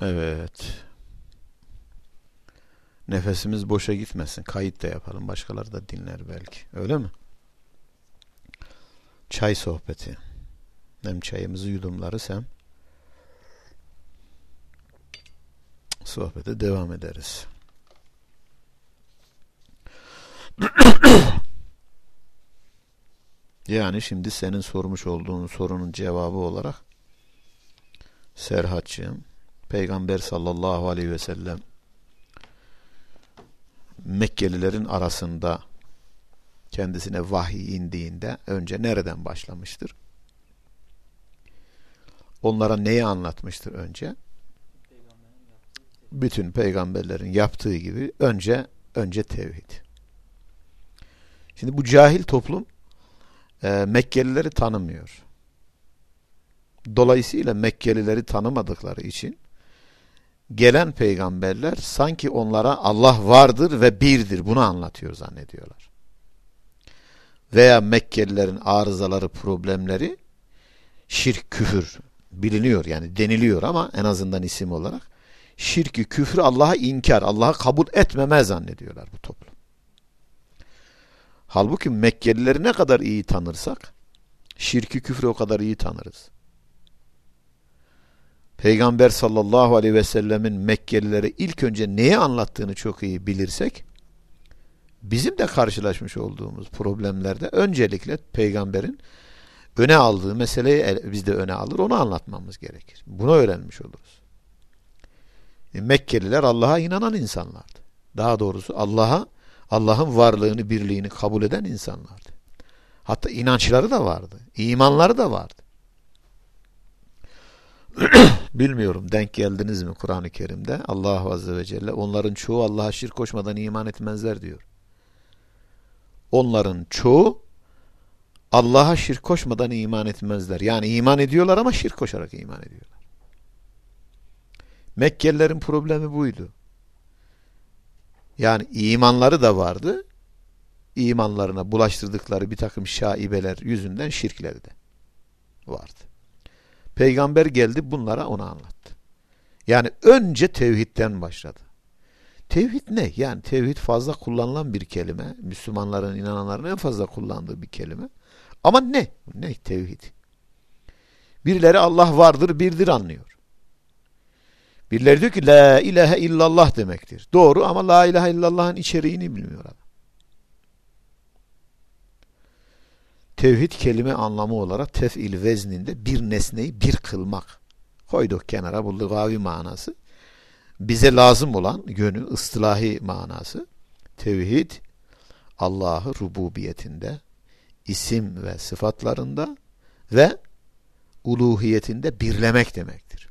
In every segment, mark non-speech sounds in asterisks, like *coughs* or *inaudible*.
Evet. Nefesimiz boşa gitmesin. Kayıt da yapalım. Başkaları da dinler belki. Öyle mi? Çay sohbeti. Hem çayımızı yudumlarız hem sohbete devam ederiz. *coughs* yani şimdi senin sormuş olduğun sorunun cevabı olarak Serhatçığım Peygamber sallallahu aleyhi ve sellem Mekkelilerin arasında kendisine vahiy indiğinde önce nereden başlamıştır? Onlara neyi anlatmıştır önce? Bütün peygamberlerin yaptığı gibi önce önce tevhid. Şimdi bu cahil toplum e, Mekkelileri tanımıyor. Dolayısıyla Mekkelileri tanımadıkları için gelen peygamberler sanki onlara Allah vardır ve birdir bunu anlatıyor zannediyorlar. Veya Mekkelilerin arızaları, problemleri şirk, küfür biliniyor yani deniliyor ama en azından isim olarak şirki, küfrü Allah'a inkar, Allah'a kabul etmeme zannediyorlar bu toplum. Halbuki Mekkelileri ne kadar iyi tanırsak şirki, küfrü o kadar iyi tanırız. Peygamber sallallahu aleyhi ve sellemin Mekkelilere ilk önce neyi anlattığını çok iyi bilirsek bizim de karşılaşmış olduğumuz problemlerde öncelikle peygamberin öne aldığı meseleyi biz de öne alır onu anlatmamız gerekir. Bunu öğrenmiş oluruz. E, Mekkeliler Allah'a inanan insanlardı. Daha doğrusu Allah'a Allah'ın varlığını, birliğini kabul eden insanlardı. Hatta inançları da vardı. imanları da vardı. *clears throat* Bilmiyorum denk geldiniz mi Kur'an-ı Kerim'de? Allah Azze ve Celle onların çoğu Allah'a şirk koşmadan iman etmezler diyor. Onların çoğu Allah'a şirk koşmadan iman etmezler. Yani iman ediyorlar ama şirk koşarak iman ediyorlar. Mekkelilerin problemi buydu. Yani imanları da vardı. İmanlarına bulaştırdıkları bir takım şaibeler yüzünden şirkleri de vardı. Peygamber geldi bunlara onu anlattı. Yani önce tevhidden başladı. Tevhid ne? Yani tevhid fazla kullanılan bir kelime. Müslümanların, inananların en fazla kullandığı bir kelime. Ama ne? Ne tevhid? Birileri Allah vardır, birdir anlıyor. Birileri diyor ki la ilahe illallah demektir. Doğru ama la ilahe illallah'ın içeriğini bilmiyor adam. Tevhid kelime anlamı olarak tef'il vezninde bir nesneyi bir kılmak. Koyduk kenara bu lügavi manası. Bize lazım olan yönü, ıstılahi manası. Tevhid Allah'ı rububiyetinde, isim ve sıfatlarında ve uluhiyetinde birlemek demektir.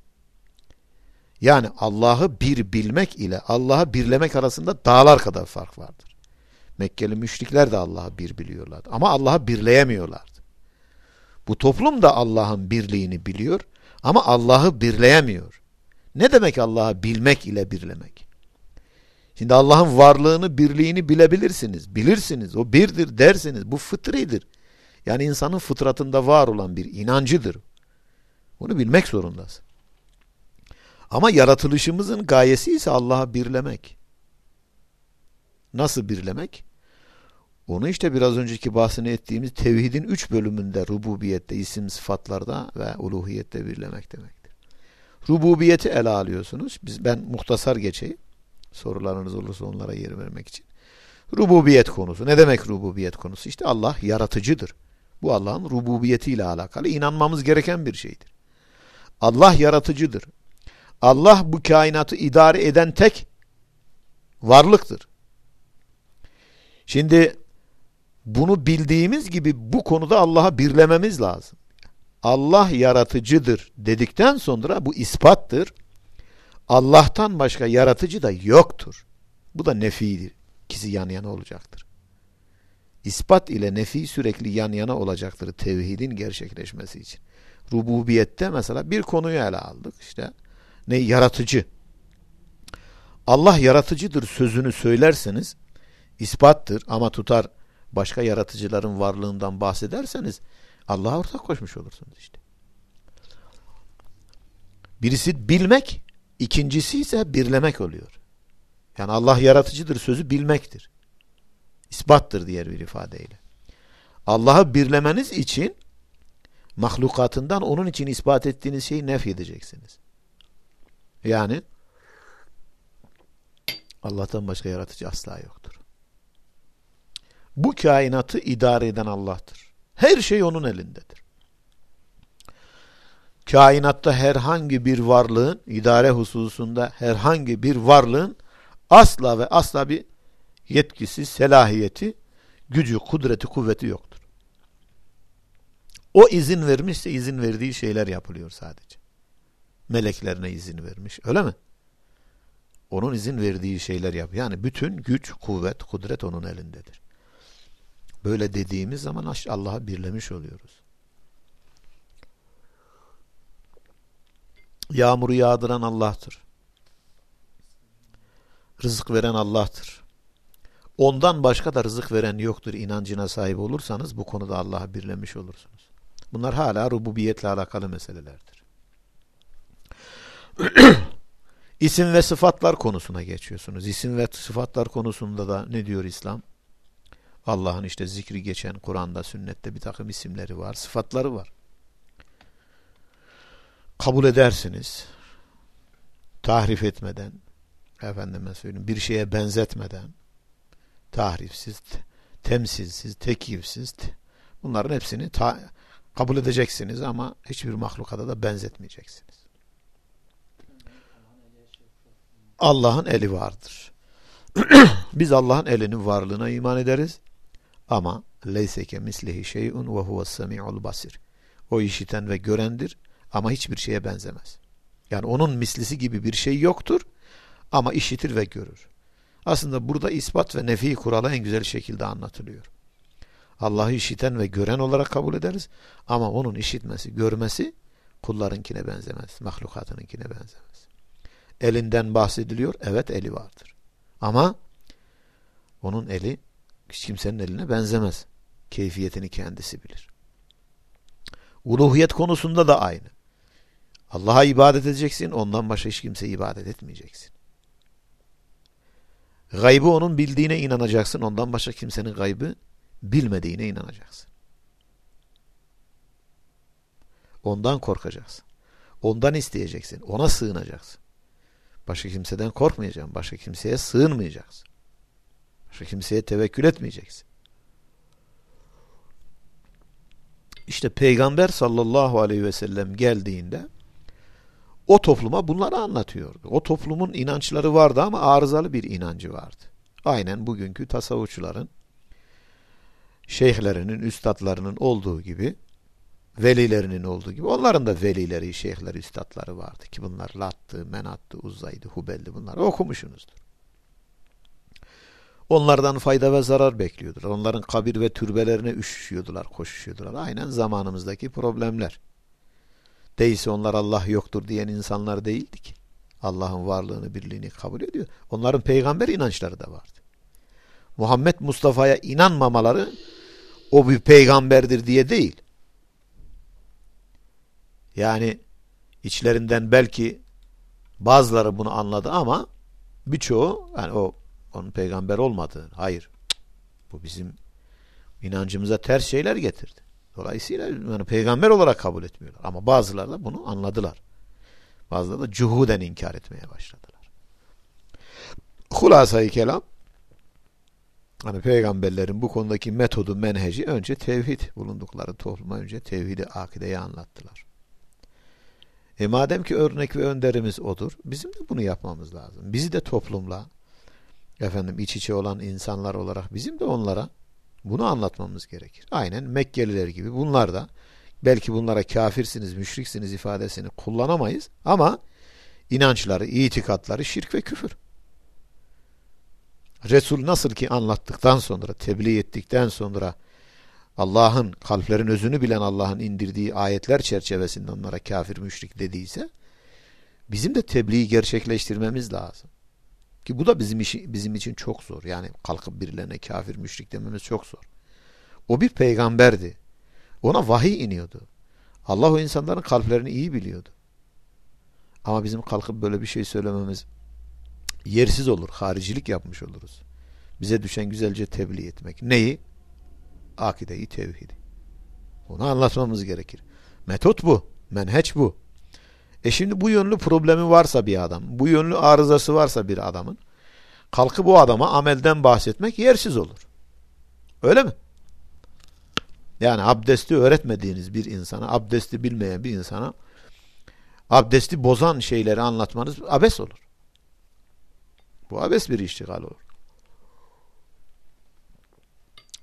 Yani Allah'ı bir bilmek ile Allah'ı birlemek arasında dağlar kadar fark vardır. Mekkeli müşrikler de Allah'ı bir biliyorlardı. Ama Allah'ı birleyemiyorlardı. Bu toplum da Allah'ın birliğini biliyor ama Allah'ı birleyemiyor. Ne demek Allah'ı bilmek ile birlemek? Şimdi Allah'ın varlığını, birliğini bilebilirsiniz. Bilirsiniz. O birdir dersiniz. Bu fıtridir. Yani insanın fıtratında var olan bir inancıdır. Bunu bilmek zorundasın. Ama yaratılışımızın gayesi ise Allah'ı birlemek. Nasıl birlemek? Onu işte biraz önceki bahsini ettiğimiz tevhidin üç bölümünde rububiyette, isim sıfatlarda ve uluhiyette birlemek demektir. Rububiyeti ele alıyorsunuz. Biz ben muhtasar geçeyim. Sorularınız olursa onlara yer vermek için. Rububiyet konusu. Ne demek rububiyet konusu? İşte Allah yaratıcıdır. Bu Allah'ın rububiyetiyle alakalı inanmamız gereken bir şeydir. Allah yaratıcıdır. Allah bu kainatı idare eden tek varlıktır. Şimdi bunu bildiğimiz gibi bu konuda Allah'a birlememiz lazım. Allah yaratıcıdır dedikten sonra bu ispattır. Allah'tan başka yaratıcı da yoktur. Bu da nefidir. İkisi yan yana olacaktır. İspat ile nefi sürekli yan yana olacaktır tevhidin gerçekleşmesi için. Rububiyette mesela bir konuyu ele aldık. İşte ne yaratıcı. Allah yaratıcıdır sözünü söylerseniz ispattır ama tutar başka yaratıcıların varlığından bahsederseniz Allah'a ortak koşmuş olursunuz işte. Birisi bilmek, İkincisi ise birlemek oluyor. Yani Allah yaratıcıdır sözü bilmektir. İspattır diğer bir ifadeyle. Allah'ı birlemeniz için mahlukatından onun için ispat ettiğiniz şeyi nef edeceksiniz. Yani Allah'tan başka yaratıcı asla yoktur. Bu kainatı idare eden Allah'tır. Her şey onun elindedir. Kainatta herhangi bir varlığın, idare hususunda herhangi bir varlığın asla ve asla bir yetkisi, selahiyeti, gücü, kudreti, kuvveti yoktur. O izin vermişse izin verdiği şeyler yapılıyor sadece. Meleklerine izin vermiş. Öyle mi? Onun izin verdiği şeyler yap. Yani bütün güç, kuvvet, kudret onun elindedir. Böyle dediğimiz zaman Allah'a birlemiş oluyoruz. Yağmuru yağdıran Allah'tır. Rızık veren Allah'tır. Ondan başka da rızık veren yoktur inancına sahip olursanız bu konuda Allah'a birlemiş olursunuz. Bunlar hala rububiyetle alakalı meselelerdir. *clears throat* İsim ve sıfatlar konusuna geçiyorsunuz. İsim ve sıfatlar konusunda da ne diyor İslam? Allah'ın işte zikri geçen Kur'an'da, sünnette bir takım isimleri var, sıfatları var. Kabul edersiniz. Tahrif etmeden, efendime söyleyeyim, bir şeye benzetmeden, tahrifsiz, temsilsiz, tekifsiz, bunların hepsini ta kabul edeceksiniz ama hiçbir mahlukata da benzetmeyeceksiniz. Allah'ın eli vardır. *clears throat* Biz Allah'ın elinin varlığına iman ederiz. Ama leyseke mislihi şey'un ve huves semi'ul basir. O işiten ve görendir ama hiçbir şeye benzemez. Yani onun mislisi gibi bir şey yoktur ama işitir ve görür. Aslında burada ispat ve nefi kuralı en güzel şekilde anlatılıyor. Allah'ı işiten ve gören olarak kabul ederiz ama onun işitmesi, görmesi kullarınkine benzemez, mahlukatınınkine benzemez. Elinden bahsediliyor, evet eli vardır. Ama onun eli hiç kimsenin eline benzemez. Keyfiyetini kendisi bilir. Uluhiyet konusunda da aynı. Allah'a ibadet edeceksin, ondan başka hiç kimseye ibadet etmeyeceksin. Gaybı onun bildiğine inanacaksın, ondan başka kimsenin gaybı bilmediğine inanacaksın. Ondan korkacaksın. Ondan isteyeceksin. Ona sığınacaksın. Başka kimseden korkmayacaksın. Başka kimseye sığınmayacaksın. Başka kimseye tevekkül etmeyeceksin. İşte Peygamber sallallahu aleyhi ve sellem geldiğinde o topluma bunları anlatıyordu. O toplumun inançları vardı ama arızalı bir inancı vardı. Aynen bugünkü tasavvufçuların şeyhlerinin, üstadlarının olduğu gibi velilerinin olduğu gibi onların da velileri, şeyhleri, üstadları vardı ki bunlar Lattı, Menattı, Uzza'ydı, Hubel'di bunları okumuşsunuzdur. Onlardan fayda ve zarar bekliyordur. Onların kabir ve türbelerine üşüşüyordular, koşuşuyordular. Aynen zamanımızdaki problemler. Değilse onlar Allah yoktur diyen insanlar değildi ki. Allah'ın varlığını, birliğini kabul ediyor. Onların peygamber inançları da vardı. Muhammed Mustafa'ya inanmamaları o bir peygamberdir diye değil. Yani içlerinden belki bazıları bunu anladı ama birçoğu yani o onun peygamber olmadığını. Hayır. Bu bizim inancımıza ters şeyler getirdi. Dolayısıyla yani peygamber olarak kabul etmiyorlar. Ama bazıları da bunu anladılar. Bazıları da cuhuden inkar etmeye başladılar. Hulasayı kelam hani peygamberlerin bu konudaki metodu, menheci önce tevhid bulundukları topluma önce tevhidi, akideyi anlattılar. E madem ki örnek ve önderimiz odur, bizim de bunu yapmamız lazım. Bizi de toplumla, efendim iç içe olan insanlar olarak bizim de onlara bunu anlatmamız gerekir. Aynen Mekkeliler gibi bunlar da belki bunlara kafirsiniz, müşriksiniz ifadesini kullanamayız ama inançları, itikatları şirk ve küfür. Resul nasıl ki anlattıktan sonra, tebliğ ettikten sonra Allah'ın, kalplerin özünü bilen Allah'ın indirdiği ayetler çerçevesinde onlara kafir, müşrik dediyse bizim de tebliği gerçekleştirmemiz lazım. Ki bu da bizim işi, bizim için çok zor. Yani kalkıp birilerine kafir, müşrik dememiz çok zor. O bir peygamberdi. Ona vahiy iniyordu. Allah o insanların kalplerini iyi biliyordu. Ama bizim kalkıp böyle bir şey söylememiz yersiz olur. Haricilik yapmış oluruz. Bize düşen güzelce tebliğ etmek. Neyi? Akideyi, tevhidi. Onu anlatmamız gerekir. Metot bu. Menheç bu. E şimdi bu yönlü problemi varsa bir adam, bu yönlü arızası varsa bir adamın, kalkıp bu adama amelden bahsetmek yersiz olur. Öyle mi? Yani abdesti öğretmediğiniz bir insana, abdesti bilmeyen bir insana abdesti bozan şeyleri anlatmanız abes olur. Bu abes bir iştigal olur.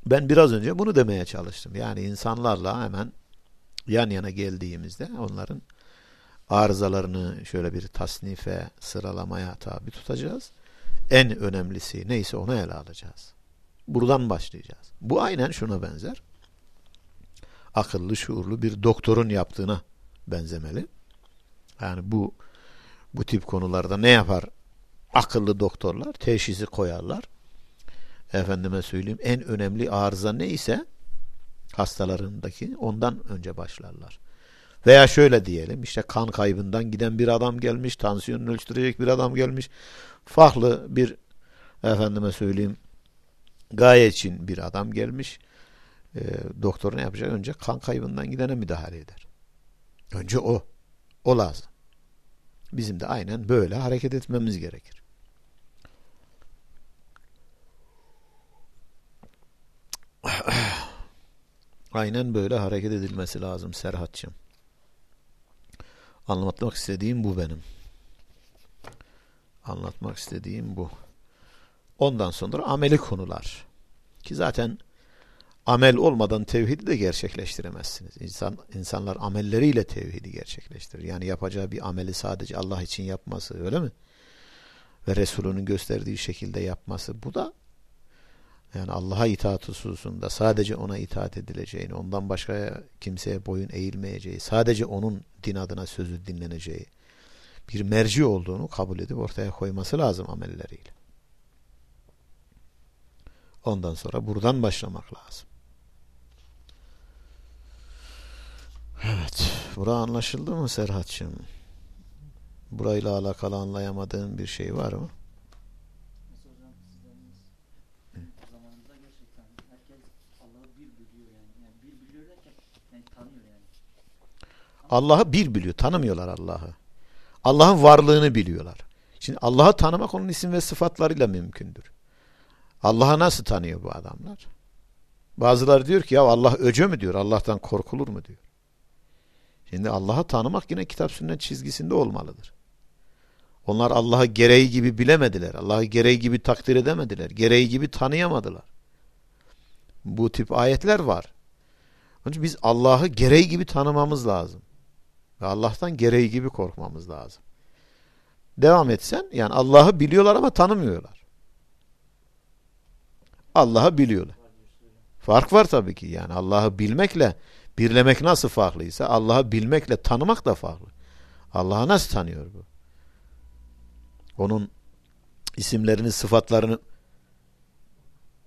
Ben biraz önce bunu demeye çalıştım. Yani insanlarla hemen yan yana geldiğimizde onların arızalarını şöyle bir tasnife, sıralamaya tabi tutacağız. En önemlisi neyse onu ele alacağız. Buradan başlayacağız. Bu aynen şuna benzer. Akıllı, şuurlu bir doktorun yaptığına benzemeli. Yani bu bu tip konularda ne yapar akıllı doktorlar? Teşhisi koyarlar. Efendime söyleyeyim en önemli arıza neyse hastalarındaki ondan önce başlarlar. Veya şöyle diyelim işte kan kaybından giden bir adam gelmiş, tansiyonunu ölçtürecek bir adam gelmiş. Farklı bir efendime söyleyeyim gaye için bir adam gelmiş. E, doktor ne yapacak? Önce kan kaybından gidene müdahale eder. Önce o. O lazım. Bizim de aynen böyle hareket etmemiz gerekir. *clears throat* aynen böyle hareket edilmesi lazım Serhat'cığım. Anlatmak istediğim bu benim. Anlatmak istediğim bu. Ondan sonra ameli konular. Ki zaten amel olmadan tevhidi de gerçekleştiremezsiniz. İnsan, insanlar amelleriyle tevhidi gerçekleştirir. Yani yapacağı bir ameli sadece Allah için yapması öyle mi? Ve Resulünün gösterdiği şekilde yapması. Bu da yani Allah'a itaat hususunda sadece ona itaat edileceğini, ondan başka kimseye boyun eğilmeyeceği, sadece onun din adına sözü dinleneceği bir merci olduğunu kabul edip ortaya koyması lazım amelleriyle. Ondan sonra buradan başlamak lazım. Evet. Bura anlaşıldı mı Serhat'cığım? Burayla alakalı anlayamadığın bir şey var mı? Allah'ı bir biliyor. Tanımıyorlar Allah'ı. Allah'ın varlığını biliyorlar. Şimdi Allah'ı tanımak onun isim ve sıfatlarıyla mümkündür. Allah'ı nasıl tanıyor bu adamlar? Bazıları diyor ki ya Allah öce mü diyor, Allah'tan korkulur mu diyor. Şimdi Allah'ı tanımak yine kitap sünnet çizgisinde olmalıdır. Onlar Allah'ı gereği gibi bilemediler. Allah'ı gereği gibi takdir edemediler. Gereği gibi tanıyamadılar. Bu tip ayetler var. Onun için biz Allah'ı gereği gibi tanımamız lazım. Ve Allah'tan gereği gibi korkmamız lazım. Devam etsen yani Allah'ı biliyorlar ama tanımıyorlar. Allah'ı biliyorlar. Fark var tabii ki yani Allah'ı bilmekle birlemek nasıl farklıysa Allah'ı bilmekle tanımak da farklı. Allah'ı nasıl tanıyor bu? Onun isimlerini, sıfatlarını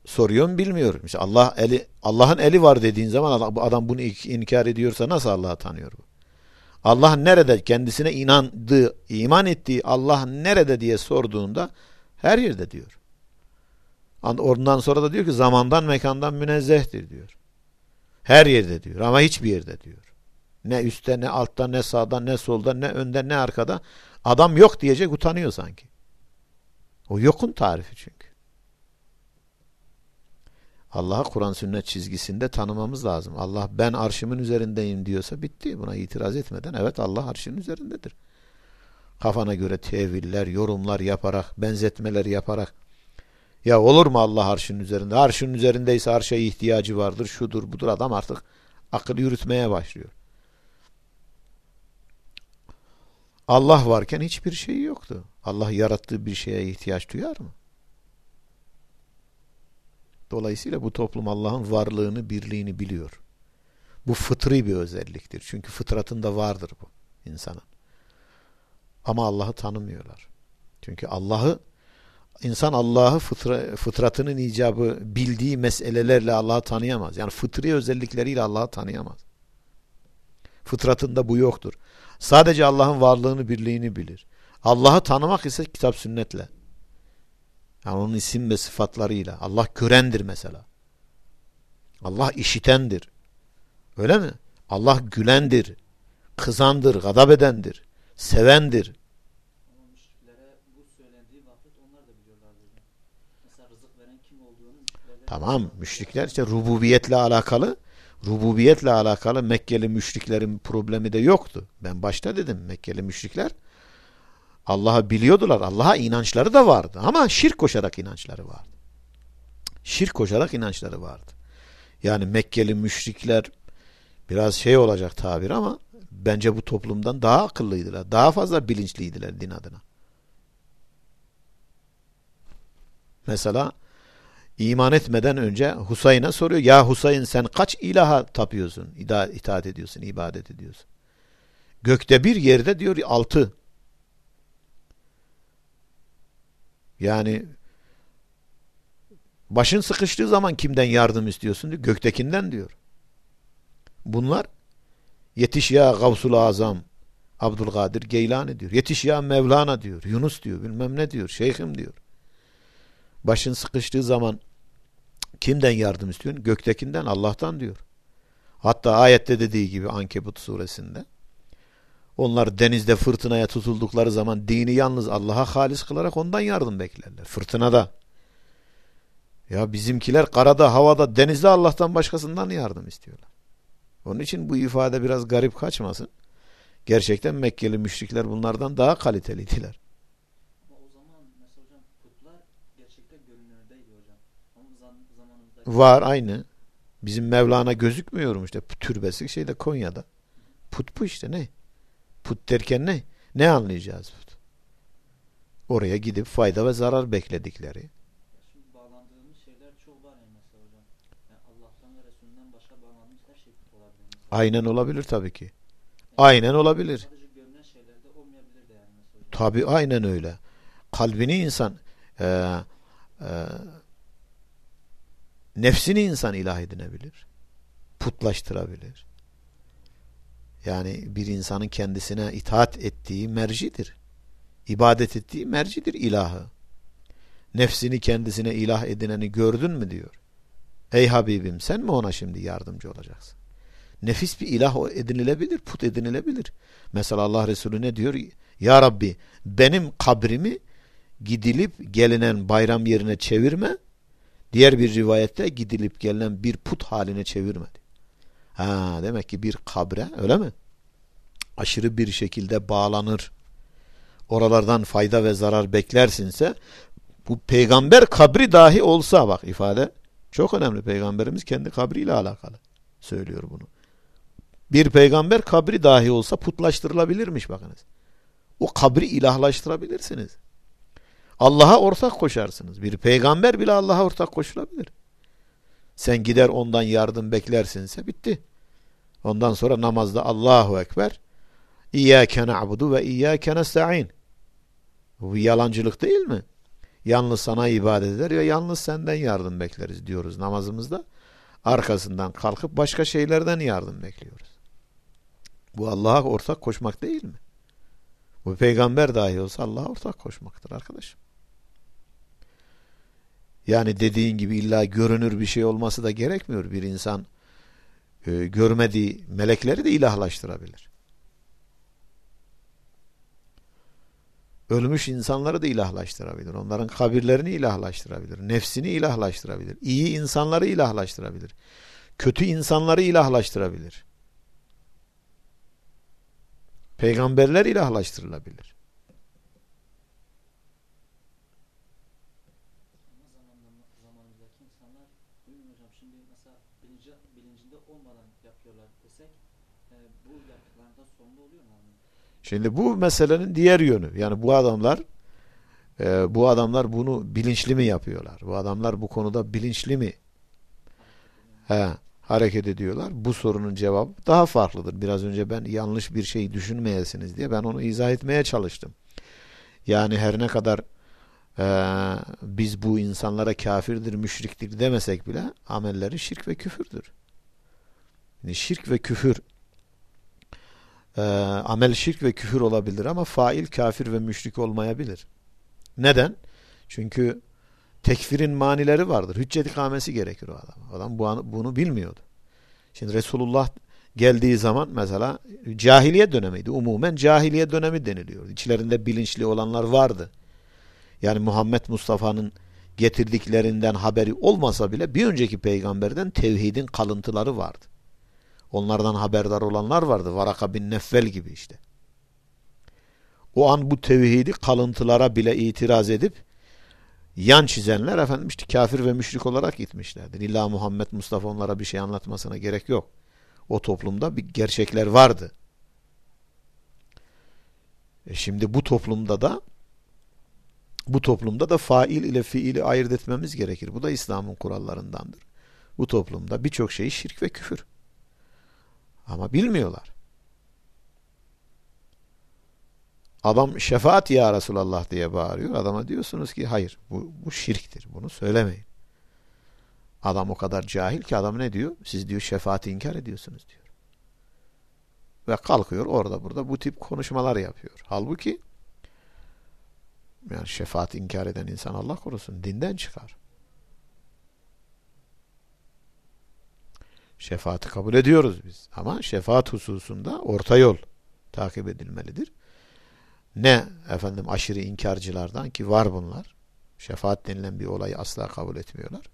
soruyorum bilmiyorum. İşte Allah eli Allah'ın eli var dediğin zaman adam bunu inkar ediyorsa nasıl Allah'ı tanıyor bu? Allah nerede kendisine inandığı, iman ettiği Allah nerede diye sorduğunda her yerde diyor. Ondan sonra da diyor ki zamandan mekandan münezzehtir diyor. Her yerde diyor ama hiçbir yerde diyor. Ne üstte ne altta ne sağda ne solda ne önde ne arkada adam yok diyecek utanıyor sanki. O yokun tarifi çünkü. Allah'ı Kur'an sünnet çizgisinde tanımamız lazım. Allah ben arşımın üzerindeyim diyorsa bitti. Buna itiraz etmeden evet Allah arşının üzerindedir. Kafana göre teviller, yorumlar yaparak, benzetmeler yaparak ya olur mu Allah arşının üzerinde? Arşının üzerindeyse arşa ihtiyacı vardır, şudur budur adam artık akıl yürütmeye başlıyor. Allah varken hiçbir şey yoktu. Allah yarattığı bir şeye ihtiyaç duyar mı? Dolayısıyla bu toplum Allah'ın varlığını, birliğini biliyor. Bu fıtri bir özelliktir. Çünkü fıtratında vardır bu insanın. Ama Allah'ı tanımıyorlar. Çünkü Allah'ı insan Allah'ı fıtra, fıtratının icabı bildiği meselelerle Allah'ı tanıyamaz. Yani fıtri özellikleriyle Allah'ı tanıyamaz. Fıtratında bu yoktur. Sadece Allah'ın varlığını, birliğini bilir. Allah'ı tanımak ise kitap sünnetle. Yani onun isim ve sıfatlarıyla. Allah görendir mesela. Allah işitendir. Öyle mi? Allah gülendir. Kızandır, gadap edendir. Sevendir. Tamam müşrikler işte rububiyetle alakalı rububiyetle alakalı Mekkeli müşriklerin problemi de yoktu. Ben başta dedim Mekkeli müşrikler Allah'ı biliyordular. Allah'a inançları da vardı. Ama şirk koşarak inançları vardı. Şirk koşarak inançları vardı. Yani Mekkeli müşrikler biraz şey olacak tabir ama bence bu toplumdan daha akıllıydılar. Daha fazla bilinçliydiler din adına. Mesela iman etmeden önce Husayn'a soruyor. Ya Husayn sen kaç ilaha tapıyorsun, itaat ediyorsun, ibadet ediyorsun? Gökte bir yerde diyor altı. Yani başın sıkıştığı zaman kimden yardım istiyorsun diyor. Göktekinden diyor. Bunlar yetiş ya Gavsul Azam Abdülkadir Geylani diyor. Yetiş ya Mevlana diyor. Yunus diyor. Bilmem ne diyor. Şeyhim diyor. Başın sıkıştığı zaman kimden yardım istiyorsun? Göktekinden Allah'tan diyor. Hatta ayette dediği gibi Ankebut suresinde onlar denizde fırtınaya tutuldukları zaman dini yalnız Allah'a halis kılarak ondan yardım beklerler. Fırtınada. Ya bizimkiler karada, havada, denizde Allah'tan başkasından yardım istiyorlar. Onun için bu ifade biraz garip kaçmasın. Gerçekten Mekkeli müşrikler bunlardan daha kaliteliydiler. Var aynı. Bizim Mevlana gözükmüyor işte türbesi şeyde Konya'da. Put bu işte ne? Put derken ne? Ne anlayacağız put? Oraya gidip fayda ve zarar bekledikleri. Şimdi bağlandığımız şeyler çok var yani mesela hocam. Yani Allah'tan ve Resulünden başka bağlandığımız her şey put olabilir. Aynen olabilir tabii ki. Aynen olabilir. Sadece görünen şeylerde olmayabilir de yani mesela hocam. Tabii aynen öyle. Kalbini insan e, e, nefsini insan ilah edinebilir. Putlaştırabilir. Yani bir insanın kendisine itaat ettiği mercidir. İbadet ettiği mercidir ilahı. Nefsini kendisine ilah edineni gördün mü diyor. Ey Habibim sen mi ona şimdi yardımcı olacaksın? Nefis bir ilah edinilebilir, put edinilebilir. Mesela Allah Resulü ne diyor? Ya Rabbi benim kabrimi gidilip gelinen bayram yerine çevirme. Diğer bir rivayette gidilip gelinen bir put haline çevirmedi. Ha demek ki bir kabre öyle mi? Aşırı bir şekilde bağlanır. Oralardan fayda ve zarar beklersinse bu peygamber kabri dahi olsa bak ifade çok önemli. Peygamberimiz kendi kabriyle alakalı söylüyor bunu. Bir peygamber kabri dahi olsa putlaştırılabilirmiş bakınız. O kabri ilahlaştırabilirsiniz. Allah'a ortak koşarsınız. Bir peygamber bile Allah'a ortak koşulabilir. Sen gider ondan yardım beklersinse bitti. Ondan sonra namazda Allahu Ekber İyyâke na'budu ve iyyâke nesta'in. Bu yalancılık değil mi? Yalnız sana ibadet eder ve yalnız senden yardım bekleriz diyoruz namazımızda. Arkasından kalkıp başka şeylerden yardım bekliyoruz. Bu Allah'a ortak koşmak değil mi? Bu peygamber dahi olsa Allah'a ortak koşmaktır arkadaşım. Yani dediğin gibi illa görünür bir şey olması da gerekmiyor. Bir insan e, görmediği melekleri de ilahlaştırabilir. Ölmüş insanları da ilahlaştırabilir. Onların kabirlerini ilahlaştırabilir. Nefsini ilahlaştırabilir. İyi insanları ilahlaştırabilir. Kötü insanları ilahlaştırabilir. Peygamberler ilahlaştırılabilir. Şimdi bu meselenin diğer yönü. Yani bu adamlar e, bu adamlar bunu bilinçli mi yapıyorlar? Bu adamlar bu konuda bilinçli mi he, hareket ediyorlar? Bu sorunun cevabı daha farklıdır. Biraz önce ben yanlış bir şey düşünmeyesiniz diye ben onu izah etmeye çalıştım. Yani her ne kadar e, biz bu insanlara kafirdir, müşriktir demesek bile amelleri şirk ve küfürdür. Yani şirk ve küfür e, amel şirk ve küfür olabilir ama fail kafir ve müşrik olmayabilir. Neden? Çünkü tekfirin manileri vardır. Hüccet ikamesi gerekir o adam. Adam bu, bunu bilmiyordu. Şimdi Resulullah geldiği zaman mesela cahiliye dönemiydi. Umumen cahiliye dönemi deniliyor. İçlerinde bilinçli olanlar vardı. Yani Muhammed Mustafa'nın getirdiklerinden haberi olmasa bile bir önceki peygamberden tevhidin kalıntıları vardı. Onlardan haberdar olanlar vardı. Varaka bin Neffel gibi işte. O an bu tevhidi kalıntılara bile itiraz edip yan çizenler efendim işte kafir ve müşrik olarak gitmişlerdir. İlla Muhammed Mustafa onlara bir şey anlatmasına gerek yok. O toplumda bir gerçekler vardı. E şimdi bu toplumda da bu toplumda da fail ile fiili ayırt etmemiz gerekir. Bu da İslam'ın kurallarındandır. Bu toplumda birçok şey şirk ve küfür. Ama bilmiyorlar. Adam şefaat ya Resulallah diye bağırıyor. Adama diyorsunuz ki hayır bu, bu şirktir. Bunu söylemeyin. Adam o kadar cahil ki adam ne diyor? Siz diyor şefaati inkar ediyorsunuz diyor. Ve kalkıyor orada burada bu tip konuşmalar yapıyor. Halbuki yani şefaat inkar eden insan Allah korusun dinden çıkar. Şefaati kabul ediyoruz biz. Ama şefaat hususunda orta yol takip edilmelidir. Ne efendim aşırı inkarcılardan ki var bunlar. Şefaat denilen bir olayı asla kabul etmiyorlar.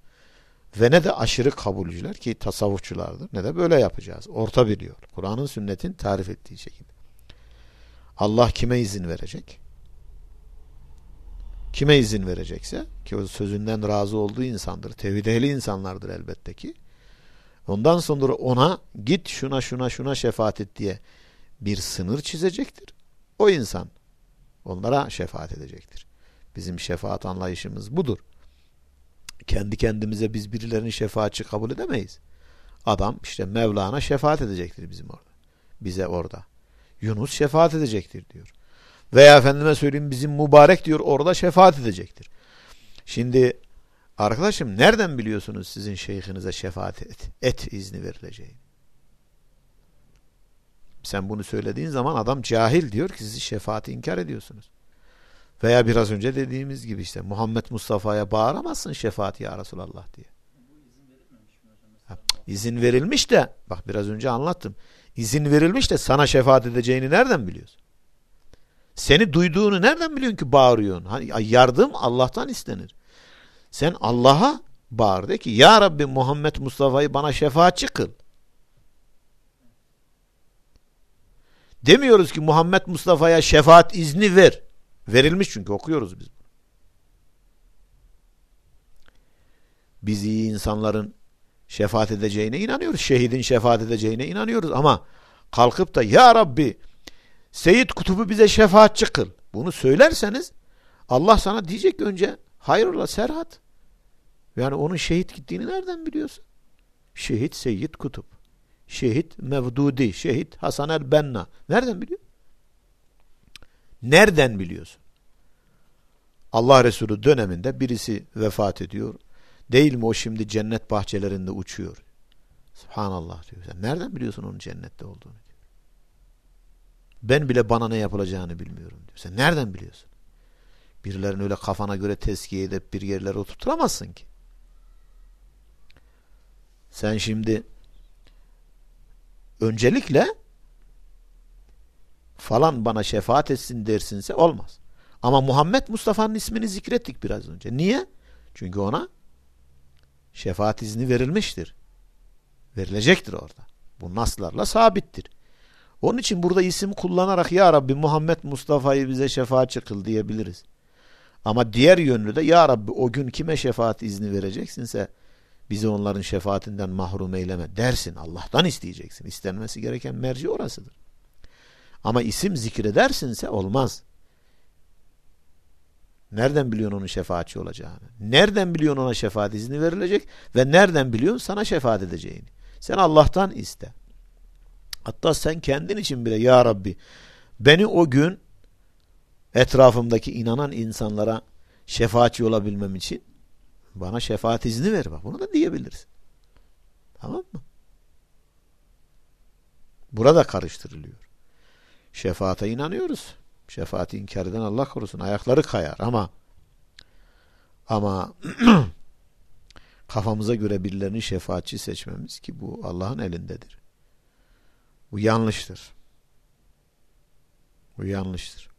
Ve ne de aşırı kabulcüler ki tasavvufçulardır. Ne de böyle yapacağız. Orta biliyor. Kur'an'ın sünnetin tarif ettiği şekilde. Allah kime izin verecek? Kime izin verecekse ki o sözünden razı olduğu insandır. Tevhid ehli insanlardır elbette ki. Ondan sonra ona git şuna şuna şuna şefaat et diye bir sınır çizecektir. O insan onlara şefaat edecektir. Bizim şefaat anlayışımız budur. Kendi kendimize biz birilerinin şefaatçi kabul edemeyiz. Adam işte Mevlana şefaat edecektir bizim orada. Bize orada. Yunus şefaat edecektir diyor. Veya efendime söyleyeyim bizim mübarek diyor orada şefaat edecektir. Şimdi arkadaşım nereden biliyorsunuz sizin şeyhinize şefaat et, et izni verileceğini? Sen bunu söylediğin zaman adam cahil diyor ki sizi şefaati inkar ediyorsunuz. Veya biraz önce dediğimiz gibi işte Muhammed Mustafa'ya bağıramazsın şefaat ya Resulallah diye. İzin verilmiş de bak biraz önce anlattım. İzin verilmiş de sana şefaat edeceğini nereden biliyorsun? Seni duyduğunu nereden biliyorsun ki bağırıyorsun? Hani yardım Allah'tan istenir. Sen Allah'a bağır de ki Ya Rabbi Muhammed Mustafa'yı bana şefaatçi kıl. Demiyoruz ki Muhammed Mustafa'ya şefaat izni ver. Verilmiş çünkü okuyoruz biz. Biz iyi insanların şefaat edeceğine inanıyoruz. Şehidin şefaat edeceğine inanıyoruz ama kalkıp da Ya Rabbi Seyyid Kutub'u bize şefaatçi kıl. Bunu söylerseniz Allah sana diyecek önce hayrola Serhat. Yani onun şehit gittiğini nereden biliyorsun? Şehit Seyyid Kutup. Şehit Mevdudi. Şehit Hasan el Benna. Nereden biliyor? Nereden biliyorsun? Allah Resulü döneminde birisi vefat ediyor. Değil mi o şimdi cennet bahçelerinde uçuyor? Subhanallah diyor. Sen nereden biliyorsun onun cennette olduğunu? Diyor. Ben bile bana ne yapılacağını bilmiyorum diyor. Sen nereden biliyorsun? Birilerini öyle kafana göre tezkiye edip bir yerlere oturtamazsın ki. Sen şimdi öncelikle falan bana şefaat etsin dersinse olmaz. Ama Muhammed Mustafa'nın ismini zikrettik biraz önce. Niye? Çünkü ona şefaat izni verilmiştir. Verilecektir orada. Bu naslarla sabittir. Onun için burada isim kullanarak Ya Rabbi Muhammed Mustafa'yı bize şefaatçi kıl diyebiliriz. Ama diğer yönlü de Ya Rabbi o gün kime şefaat izni vereceksinse bizi onların şefaatinden mahrum eyleme dersin. Allah'tan isteyeceksin. İstenmesi gereken merci orasıdır. Ama isim zikredersinse olmaz. Nereden biliyorsun onun şefaatçi olacağını? Nereden biliyorsun ona şefaat izni verilecek? Ve nereden biliyorsun sana şefaat edeceğini? Sen Allah'tan iste. Hatta sen kendin için bile Ya Rabbi beni o gün etrafımdaki inanan insanlara şefaatçi olabilmem için bana şefaat izni ver. Bak bunu da diyebilirsin. Tamam mı? Burada karıştırılıyor. Şefaate inanıyoruz. Şefaati inkar eden Allah korusun. Ayakları kayar ama ama *clears throat* kafamıza göre birilerini şefaatçi seçmemiz ki bu Allah'ın elindedir. Bu yanlıştır. Bu yanlıştır.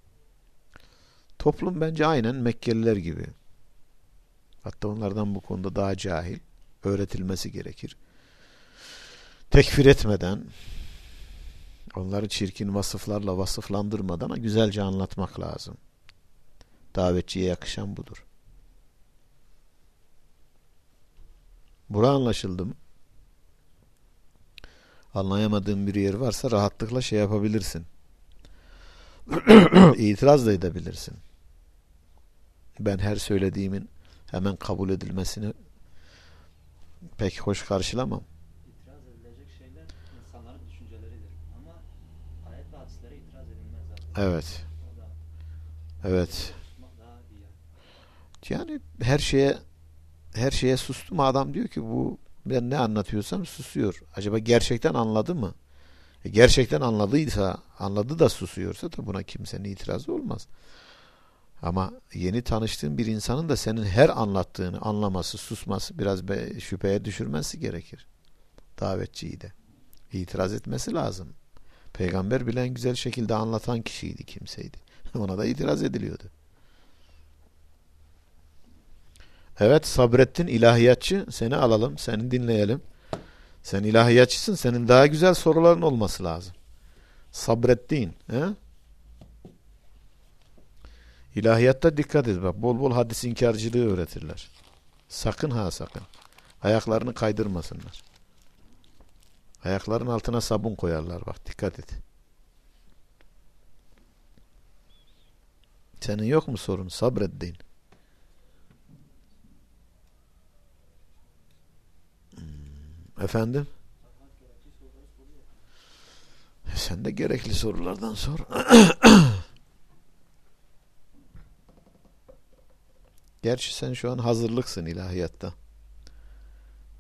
Toplum bence aynen Mekkeliler gibi. Hatta onlardan bu konuda daha cahil. Öğretilmesi gerekir. Tekfir etmeden, onları çirkin vasıflarla vasıflandırmadan güzelce anlatmak lazım. Davetçiye yakışan budur. Bura anlaşıldı mı? Anlayamadığın bir yer varsa rahatlıkla şey yapabilirsin. *clears throat* İtiraz da edebilirsin. Ben her söylediğimin hemen kabul edilmesini pek hoş karşılamam. İtiraz edilecek şeyler insanların düşünceleridir. Ama ayet ve hadislere itiraz edilmez zaten. Evet. Evet. Yani her şeye her şeye sustum adam diyor ki bu ben ne anlatıyorsam susuyor. Acaba gerçekten anladı mı? E gerçekten anladıysa, anladı da susuyorsa da buna kimsenin itirazı olmaz. Ama yeni tanıştığın bir insanın da senin her anlattığını anlaması, susması biraz be, şüpheye düşürmesi gerekir. Davetçiyi de. İtiraz etmesi lazım. Peygamber bilen güzel şekilde anlatan kişiydi, kimseydi. *laughs* Ona da itiraz ediliyordu. Evet sabrettin ilahiyatçı seni alalım seni dinleyelim. Sen ilahiyatçısın senin daha güzel soruların olması lazım. Sabrettin. He? İlahiyatta dikkat et bak bol bol hadis inkarcılığı öğretirler. Sakın ha sakın. Ayaklarını kaydırmasınlar. Ayakların altına sabun koyarlar bak dikkat et. Senin yok mu sorun? Sabrettin. Efendim? E sen de gerekli sorulardan sor. *clears throat* Gerçi sen şu an hazırlıksın ilahiyatta.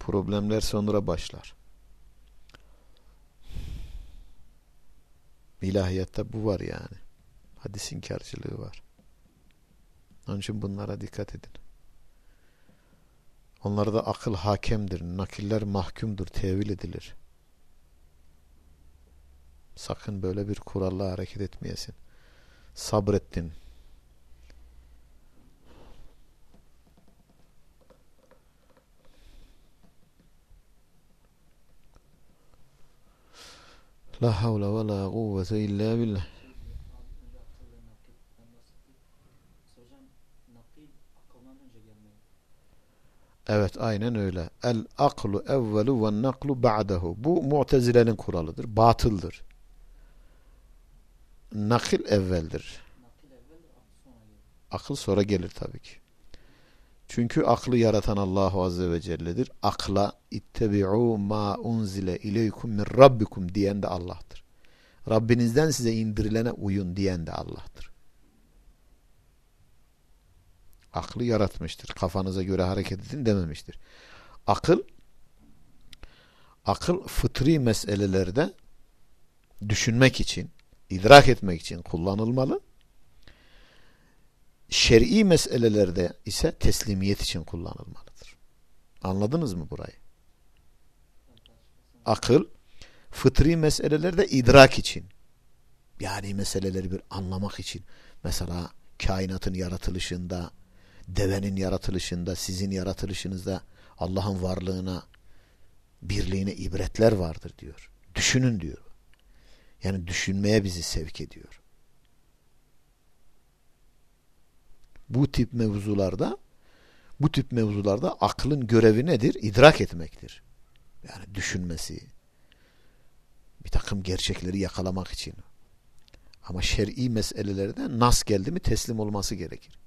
Problemler sonra başlar. İlahiyatta bu var yani. Hadis inkarcılığı var. Onun için bunlara dikkat edin. Onlarda akıl hakemdir, nakiller mahkumdur, tevil edilir. Sakın böyle bir kuralla hareket etmeyesin. Sabrettin. La havle ve la kuvvete illa billah. Evet aynen öyle. El aklu evvelu ve naklu ba'dehu. Bu mutezilenin kuralıdır. Batıldır. Nakil evveldir. Nakil evvel akıl sonra gelir. Akıl sonra gelir tabii ki. Çünkü aklı yaratan Allahu Azze ve Celle'dir. Akla ittebi'u ma unzile ileykum min rabbikum diyen de Allah'tır. Rabbinizden size indirilene uyun diyen de Allah'tır. Aklı yaratmıştır. Kafanıza göre hareket edin dememiştir. Akıl akıl fıtri meselelerde düşünmek için, idrak etmek için kullanılmalı. Şer'i meselelerde ise teslimiyet için kullanılmalıdır. Anladınız mı burayı? Akıl fıtri meselelerde idrak için yani meseleleri bir anlamak için mesela kainatın yaratılışında devenin yaratılışında sizin yaratılışınızda Allah'ın varlığına birliğine ibretler vardır diyor. Düşünün diyor. Yani düşünmeye bizi sevk ediyor. Bu tip mevzularda bu tip mevzularda aklın görevi nedir? İdrak etmektir. Yani düşünmesi, bir takım gerçekleri yakalamak için. Ama şer'i meselelerde nas geldi mi teslim olması gerekir.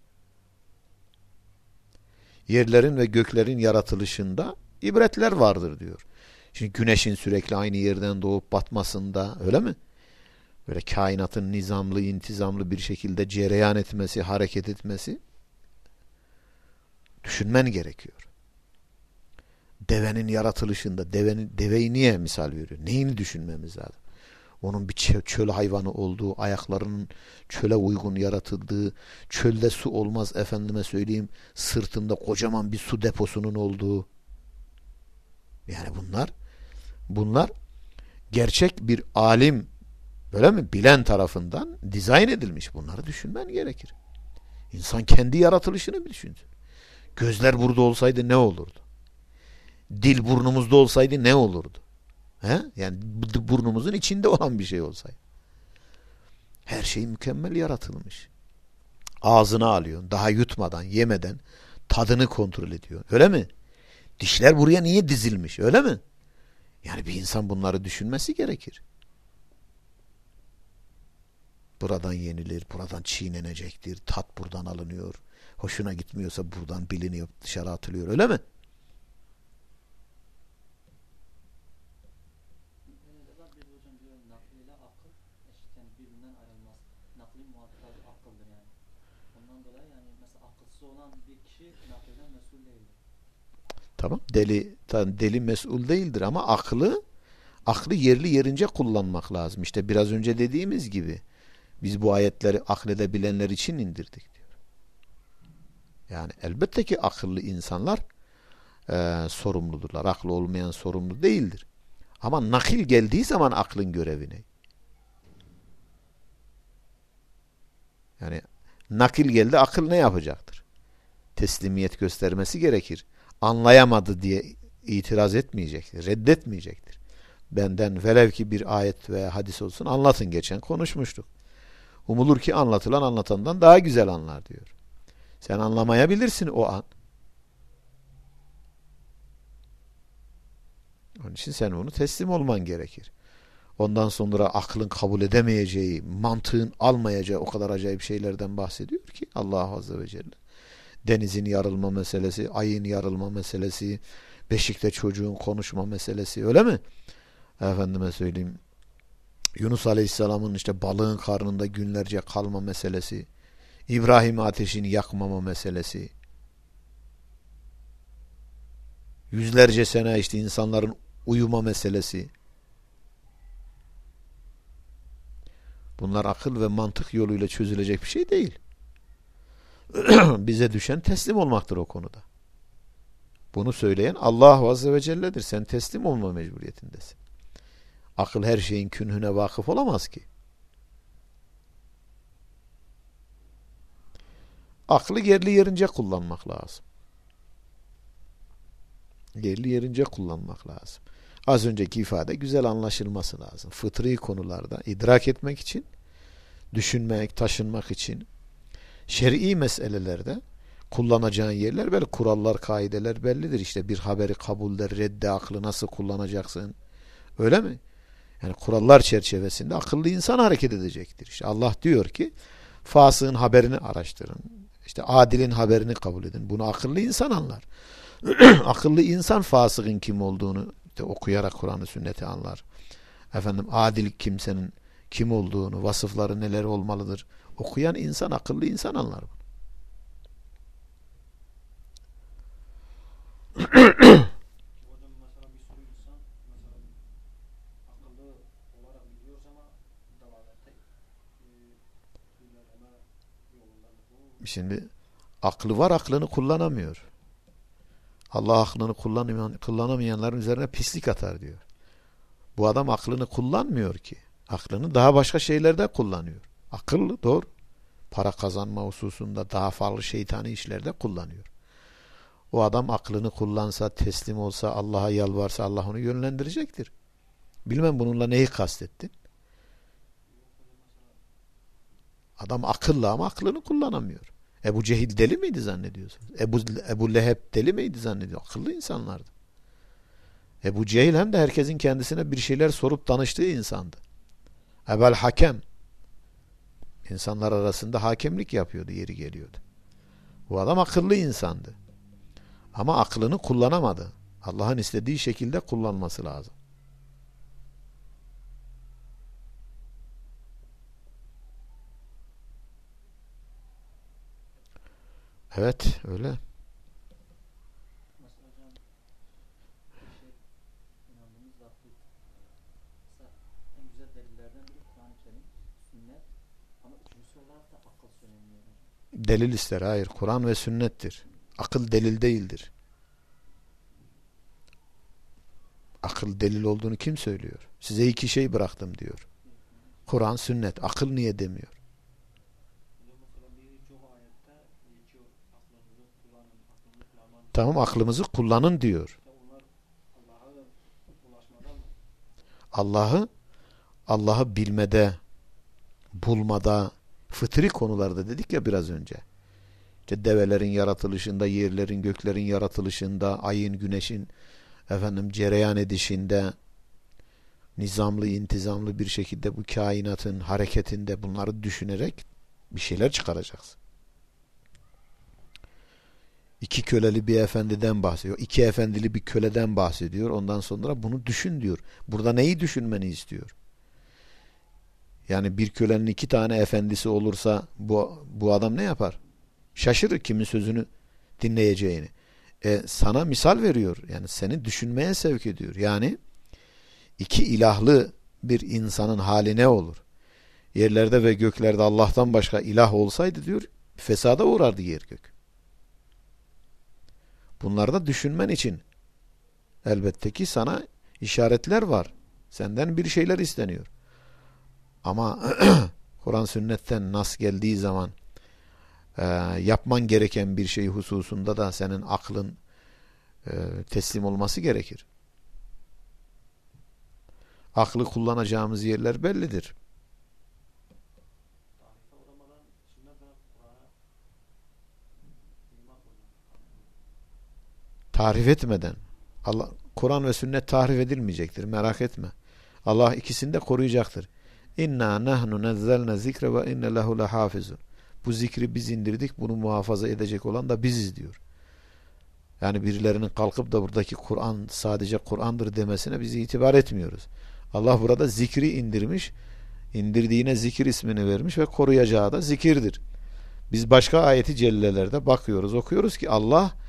Yerlerin ve göklerin yaratılışında ibretler vardır diyor. Şimdi güneşin sürekli aynı yerden doğup batmasında öyle mi? Böyle kainatın nizamlı, intizamlı bir şekilde cereyan etmesi, hareket etmesi düşünmen gerekiyor. Devenin yaratılışında, devenin, deveyi niye misal veriyor? Neyini düşünmemiz lazım? Onun bir çöl hayvanı olduğu, ayaklarının çöle uygun yaratıldığı, çölde su olmaz efendime söyleyeyim, sırtında kocaman bir su deposunun olduğu. Yani bunlar bunlar gerçek bir alim böyle mi bilen tarafından dizayn edilmiş. Bunları düşünmen gerekir. İnsan kendi yaratılışını bir düşünsün. Gözler burada olsaydı ne olurdu? Dil burnumuzda olsaydı ne olurdu? He? Yani burnumuzun içinde *laughs* olan bir şey olsaydı. Her şey mükemmel yaratılmış. Ağzına alıyorsun. Daha yutmadan, yemeden tadını kontrol ediyor. Öyle mi? Dişler buraya niye dizilmiş? Öyle mi? Yani bir insan bunları düşünmesi gerekir. Buradan yenilir, buradan çiğnenecektir. Tat buradan alınıyor. Hoşuna gitmiyorsa buradan biliniyor, dışarı atılıyor. Öyle mi? Tamam. Deli deli mesul değildir ama aklı aklı yerli yerince kullanmak lazım. İşte biraz önce dediğimiz gibi biz bu ayetleri akledebilenler için indirdik diyor. Yani elbette ki akıllı insanlar e, sorumludurlar. Aklı olmayan sorumlu değildir. Ama nakil geldiği zaman aklın görevine. Yani nakil geldi akıl ne yapacaktır? Teslimiyet göstermesi gerekir anlayamadı diye itiraz etmeyecektir, reddetmeyecektir. Benden velev ki bir ayet veya hadis olsun anlatın geçen konuşmuştuk. Umulur ki anlatılan anlatandan daha güzel anlar diyor. Sen anlamayabilirsin o an. Onun için sen onu teslim olman gerekir. Ondan sonra aklın kabul edemeyeceği, mantığın almayacağı o kadar acayip şeylerden bahsediyor ki Allah Azze ve Celle denizin yarılma meselesi, ayın yarılma meselesi, beşikte çocuğun konuşma meselesi öyle mi? Efendime söyleyeyim. Yunus Aleyhisselam'ın işte balığın karnında günlerce kalma meselesi, İbrahim ateşini yakmama meselesi, yüzlerce sene işte insanların uyuma meselesi. Bunlar akıl ve mantık yoluyla çözülecek bir şey değil. *clears throat* bize düşen teslim olmaktır o konuda. Bunu söyleyen Allah Azze ve Celle'dir. Sen teslim olma mecburiyetindesin. Akıl her şeyin künhüne vakıf olamaz ki. Aklı yerli yerince kullanmak lazım. Yerli yerince kullanmak lazım. Az önceki ifade güzel anlaşılması lazım. Fıtri konularda idrak etmek için, düşünmek, taşınmak için, şer'i meselelerde kullanacağın yerler böyle kurallar, kaideler bellidir. İşte bir haberi kabulde, redde aklı nasıl kullanacaksın? Öyle mi? Yani kurallar çerçevesinde akıllı insan hareket edecektir. İşte Allah diyor ki fasığın haberini araştırın. İşte adilin haberini kabul edin. Bunu akıllı insan anlar. *clears throat* akıllı insan fasığın kim olduğunu işte okuyarak Kur'an'ı sünneti anlar. Efendim adil kimsenin kim olduğunu, vasıfları neler olmalıdır Okuyan insan, akıllı insan anlar bunu. *clears throat* Şimdi aklı var aklını kullanamıyor. Allah aklını kullanamayan, kullanamayanların üzerine pislik atar diyor. Bu adam aklını kullanmıyor ki. Aklını daha başka şeylerde kullanıyor. Akıllı doğru. Para kazanma hususunda daha farklı şeytani işlerde kullanıyor. O adam aklını kullansa, teslim olsa, Allah'a yalvarsa Allah onu yönlendirecektir. Bilmem bununla neyi kastettin? Adam akıllı ama aklını kullanamıyor. Ebu Cehil deli miydi zannediyorsun? Ebu, Ebu Leheb deli miydi zannediyor? Akıllı insanlardı. Ebu Cehil hem de herkesin kendisine bir şeyler sorup danıştığı insandı. Ebel Hakem İnsanlar arasında hakemlik yapıyordu yeri geliyordu. Bu adam akıllı insandı. Ama aklını kullanamadı. Allah'ın istediği şekilde kullanması lazım. Evet öyle. delil ister. Hayır. Kur'an ve sünnettir. Akıl delil değildir. Akıl delil olduğunu kim söylüyor? Size iki şey bıraktım diyor. Kur'an, sünnet. Akıl niye demiyor? Tamam aklımızı kullanın diyor. Allah'ı Allah'ı bilmede, bulmada, fıtri konularda dedik ya biraz önce. İşte develerin yaratılışında, yerlerin, göklerin yaratılışında, ayın, güneşin efendim cereyan edişinde, nizamlı, intizamlı bir şekilde bu kainatın hareketinde bunları düşünerek bir şeyler çıkaracaksın. İki köleli bir efendiden bahsediyor. İki efendili bir köleden bahsediyor. Ondan sonra bunu düşün diyor. Burada neyi düşünmeni istiyor? Yani bir kölenin iki tane efendisi olursa bu, bu adam ne yapar? Şaşırır kimin sözünü dinleyeceğini. E, sana misal veriyor. Yani seni düşünmeye sevk ediyor. Yani iki ilahlı bir insanın hali ne olur? Yerlerde ve göklerde Allah'tan başka ilah olsaydı diyor fesada uğrardı yer gök. Bunlarda düşünmen için elbette ki sana işaretler var. Senden bir şeyler isteniyor. Ama *clears throat* Kur'an sünnetten nas geldiği zaman e, yapman gereken bir şey hususunda da senin aklın e, teslim olması gerekir. Aklı kullanacağımız yerler bellidir. Tarif etmeden Allah Kur'an ve sünnet tarif edilmeyecektir. Merak etme. Allah ikisini de koruyacaktır. İnna nahnu nezzelne zikre ve inne lehu lehafizun. Bu zikri biz indirdik. Bunu muhafaza edecek olan da biziz diyor. Yani birilerinin kalkıp da buradaki Kur'an sadece Kur'an'dır demesine biz itibar etmiyoruz. Allah burada zikri indirmiş. indirdiğine zikir ismini vermiş ve koruyacağı da zikirdir. Biz başka ayeti cellelerde bakıyoruz, okuyoruz ki Allah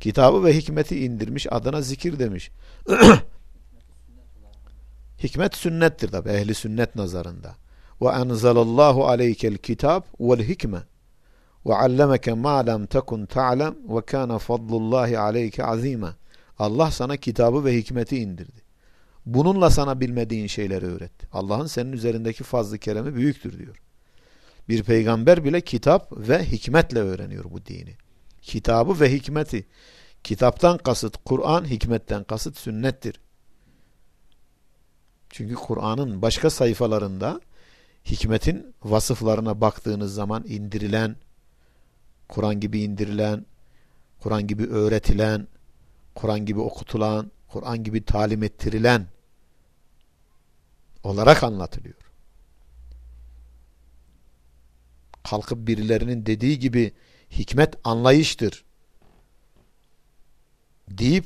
kitabı ve hikmeti indirmiş, adına zikir demiş. *clears throat* Hikmet sünnettir tabi ehli sünnet nazarında. Ve enzelallahu aleykel kitab vel hikme ve allemeke ma lem tekun ta'lem ve kana fadlullahi aleyke azime. Allah sana kitabı ve hikmeti indirdi. Bununla sana bilmediğin şeyleri öğretti. Allah'ın senin üzerindeki fazlı keremi büyüktür diyor. Bir peygamber bile kitap ve hikmetle öğreniyor bu dini. Kitabı ve hikmeti. Kitaptan kasıt Kur'an, hikmetten kasıt sünnettir. Çünkü Kur'an'ın başka sayfalarında hikmetin vasıflarına baktığınız zaman indirilen, Kur'an gibi indirilen, Kur'an gibi öğretilen, Kur'an gibi okutulan, Kur'an gibi talim ettirilen olarak anlatılıyor. Kalkıp birilerinin dediği gibi hikmet anlayıştır deyip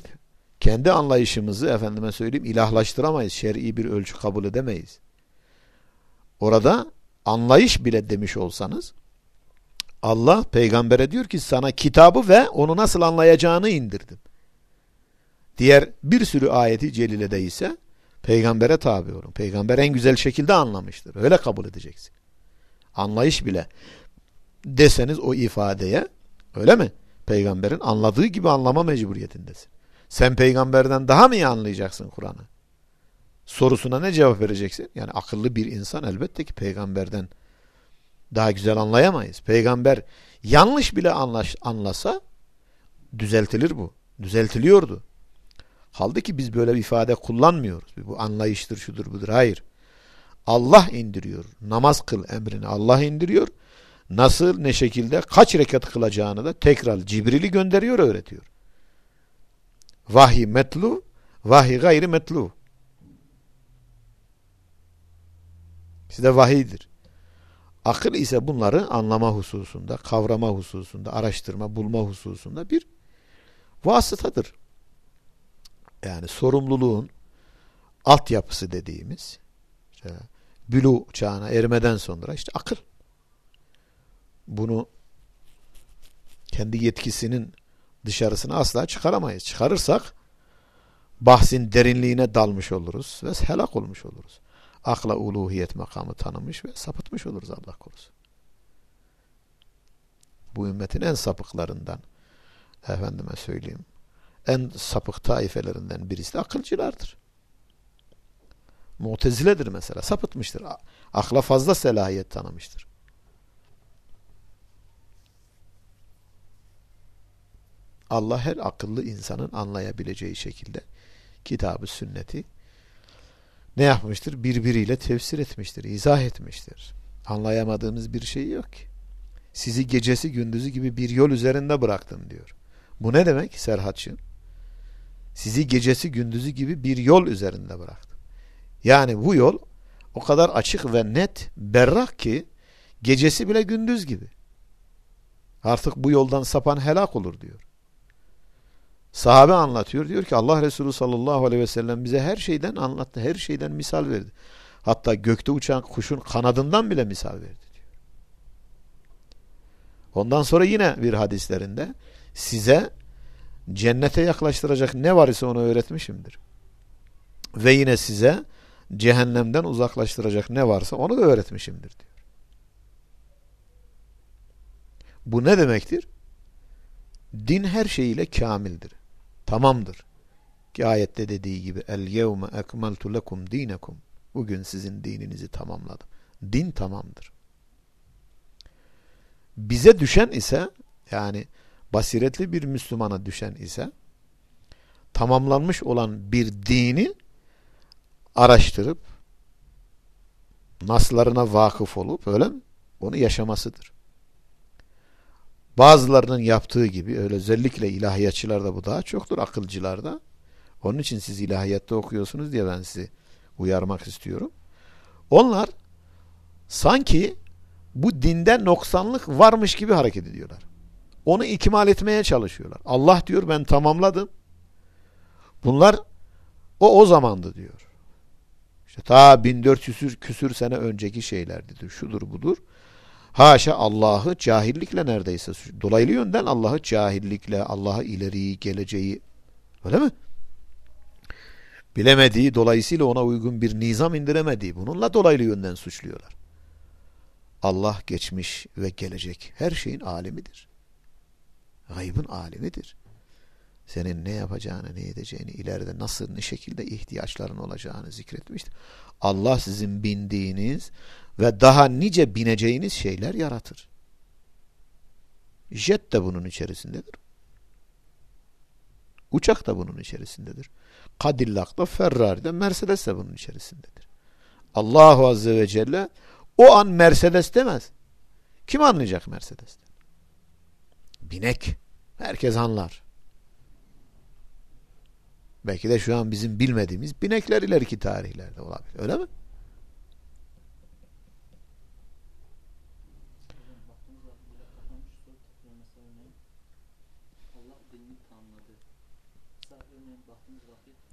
kendi anlayışımızı efendime söyleyeyim ilahlaştıramayız. Şer'i bir ölçü kabul edemeyiz. Orada anlayış bile demiş olsanız Allah peygambere diyor ki sana kitabı ve onu nasıl anlayacağını indirdim. Diğer bir sürü ayeti celilede ise peygambere tabi olun. Peygamber en güzel şekilde anlamıştır. Öyle kabul edeceksin. Anlayış bile deseniz o ifadeye öyle mi? Peygamberin anladığı gibi anlama mecburiyetindesin. Sen peygamberden daha mı iyi anlayacaksın Kur'an'ı? Sorusuna ne cevap vereceksin? Yani akıllı bir insan elbette ki peygamberden daha güzel anlayamayız. Peygamber yanlış bile anlaş, anlasa düzeltilir bu. Düzeltiliyordu. Halbuki biz böyle bir ifade kullanmıyoruz. Bu anlayıştır, şudur, budur. Hayır. Allah indiriyor. Namaz kıl emrini Allah indiriyor. Nasıl, ne şekilde, kaç rekat kılacağını da tekrar Cibril'i gönderiyor, öğretiyor. Vahiy metlu, vahiy gayri metlu. Size vahiydir. Akıl ise bunları anlama hususunda, kavrama hususunda, araştırma, bulma hususunda bir vasıtadır. Yani sorumluluğun altyapısı dediğimiz işte, bülü çağına ermeden sonra işte akıl. Bunu kendi yetkisinin dışarısına asla çıkaramayız. Çıkarırsak bahsin derinliğine dalmış oluruz ve helak olmuş oluruz. Akla uluhiyet makamı tanımış ve sapıtmış oluruz Allah korusun. bu ümmetin en sapıklarından efendime söyleyeyim en sapık taifelerinden birisi de akılcılardır. Muteziledir mesela. Sapıtmıştır. Akla fazla selahiyet tanımıştır. Allah her akıllı insanın anlayabileceği şekilde kitabı sünneti ne yapmıştır? Birbiriyle tefsir etmiştir, izah etmiştir. Anlayamadığınız bir şey yok ki. Sizi gecesi gündüzü gibi bir yol üzerinde bıraktım diyor. Bu ne demek Serhatçı? Sizi gecesi gündüzü gibi bir yol üzerinde bıraktım. Yani bu yol o kadar açık ve net, berrak ki gecesi bile gündüz gibi. Artık bu yoldan sapan helak olur diyor. Sahabe anlatıyor. Diyor ki Allah Resulü sallallahu aleyhi ve sellem bize her şeyden anlattı. Her şeyden misal verdi. Hatta gökte uçan kuşun kanadından bile misal verdi. diyor. Ondan sonra yine bir hadislerinde size cennete yaklaştıracak ne var ise onu öğretmişimdir. Ve yine size cehennemden uzaklaştıracak ne varsa onu da öğretmişimdir diyor. Bu ne demektir? Din her şeyiyle kamildir. Tamamdır. Ki ayette dediği gibi el yevme ekmeltu lekum dinekum. Bugün sizin dininizi tamamladım. Din tamamdır. Bize düşen ise yani basiretli bir Müslümana düşen ise tamamlanmış olan bir dini araştırıp naslarına vakıf olup öyle mi? Onu yaşamasıdır. Bazılarının yaptığı gibi öyle özellikle ilahiyatçılarda bu daha çoktur akılcılarda. Onun için siz ilahiyatta okuyorsunuz diye ben sizi uyarmak istiyorum. Onlar sanki bu dinde noksanlık varmış gibi hareket ediyorlar. Onu ikmal etmeye çalışıyorlar. Allah diyor ben tamamladım. Bunlar o o zamandı diyor. İşte ta 1400 küsür sene önceki şeylerdi. Şudur budur. Haşa Allah'ı cahillikle neredeyse dolaylı yönden Allah'ı cahillikle, Allah'ı ileriyi, geleceği öyle mi? Bilemediği, dolayısıyla ona uygun bir nizam indiremediği bununla dolaylı yönden suçluyorlar. Allah geçmiş ve gelecek her şeyin alimidir. Gaybın alimidir. Senin ne yapacağını, ne edeceğini, ileride nasıl, ne şekilde ihtiyaçların olacağını zikretmiştir. Allah sizin bindiğiniz ve daha nice bineceğiniz şeyler yaratır. Jet de bunun içerisindedir. Uçak da bunun içerisindedir. Cadillac da Ferrari de Mercedes de bunun içerisindedir. Allahu Azze ve Celle o an Mercedes demez. Kim anlayacak Mercedes'ten? Binek. Herkes anlar. Belki de şu an bizim bilmediğimiz binekler ileriki tarihlerde olabilir. Öyle mi?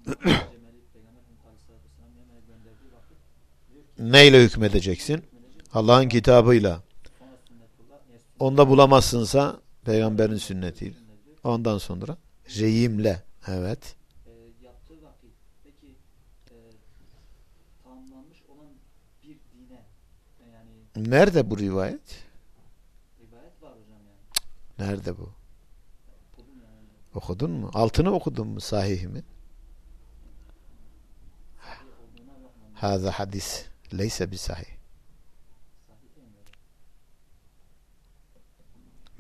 *clears throat* Neyle hükmedeceksin? Allah'ın kitabıyla. Onda bulamazsınsa peygamberin sünnetiyle. Ondan sonra reyimle. Evet. Nerede bu rivayet? rivayet var hocam yani. Nerede bu? Okudun mu? Altını okudun mu sahih mi? Sahih bakmam. Hâzâ hadis. Leyse bir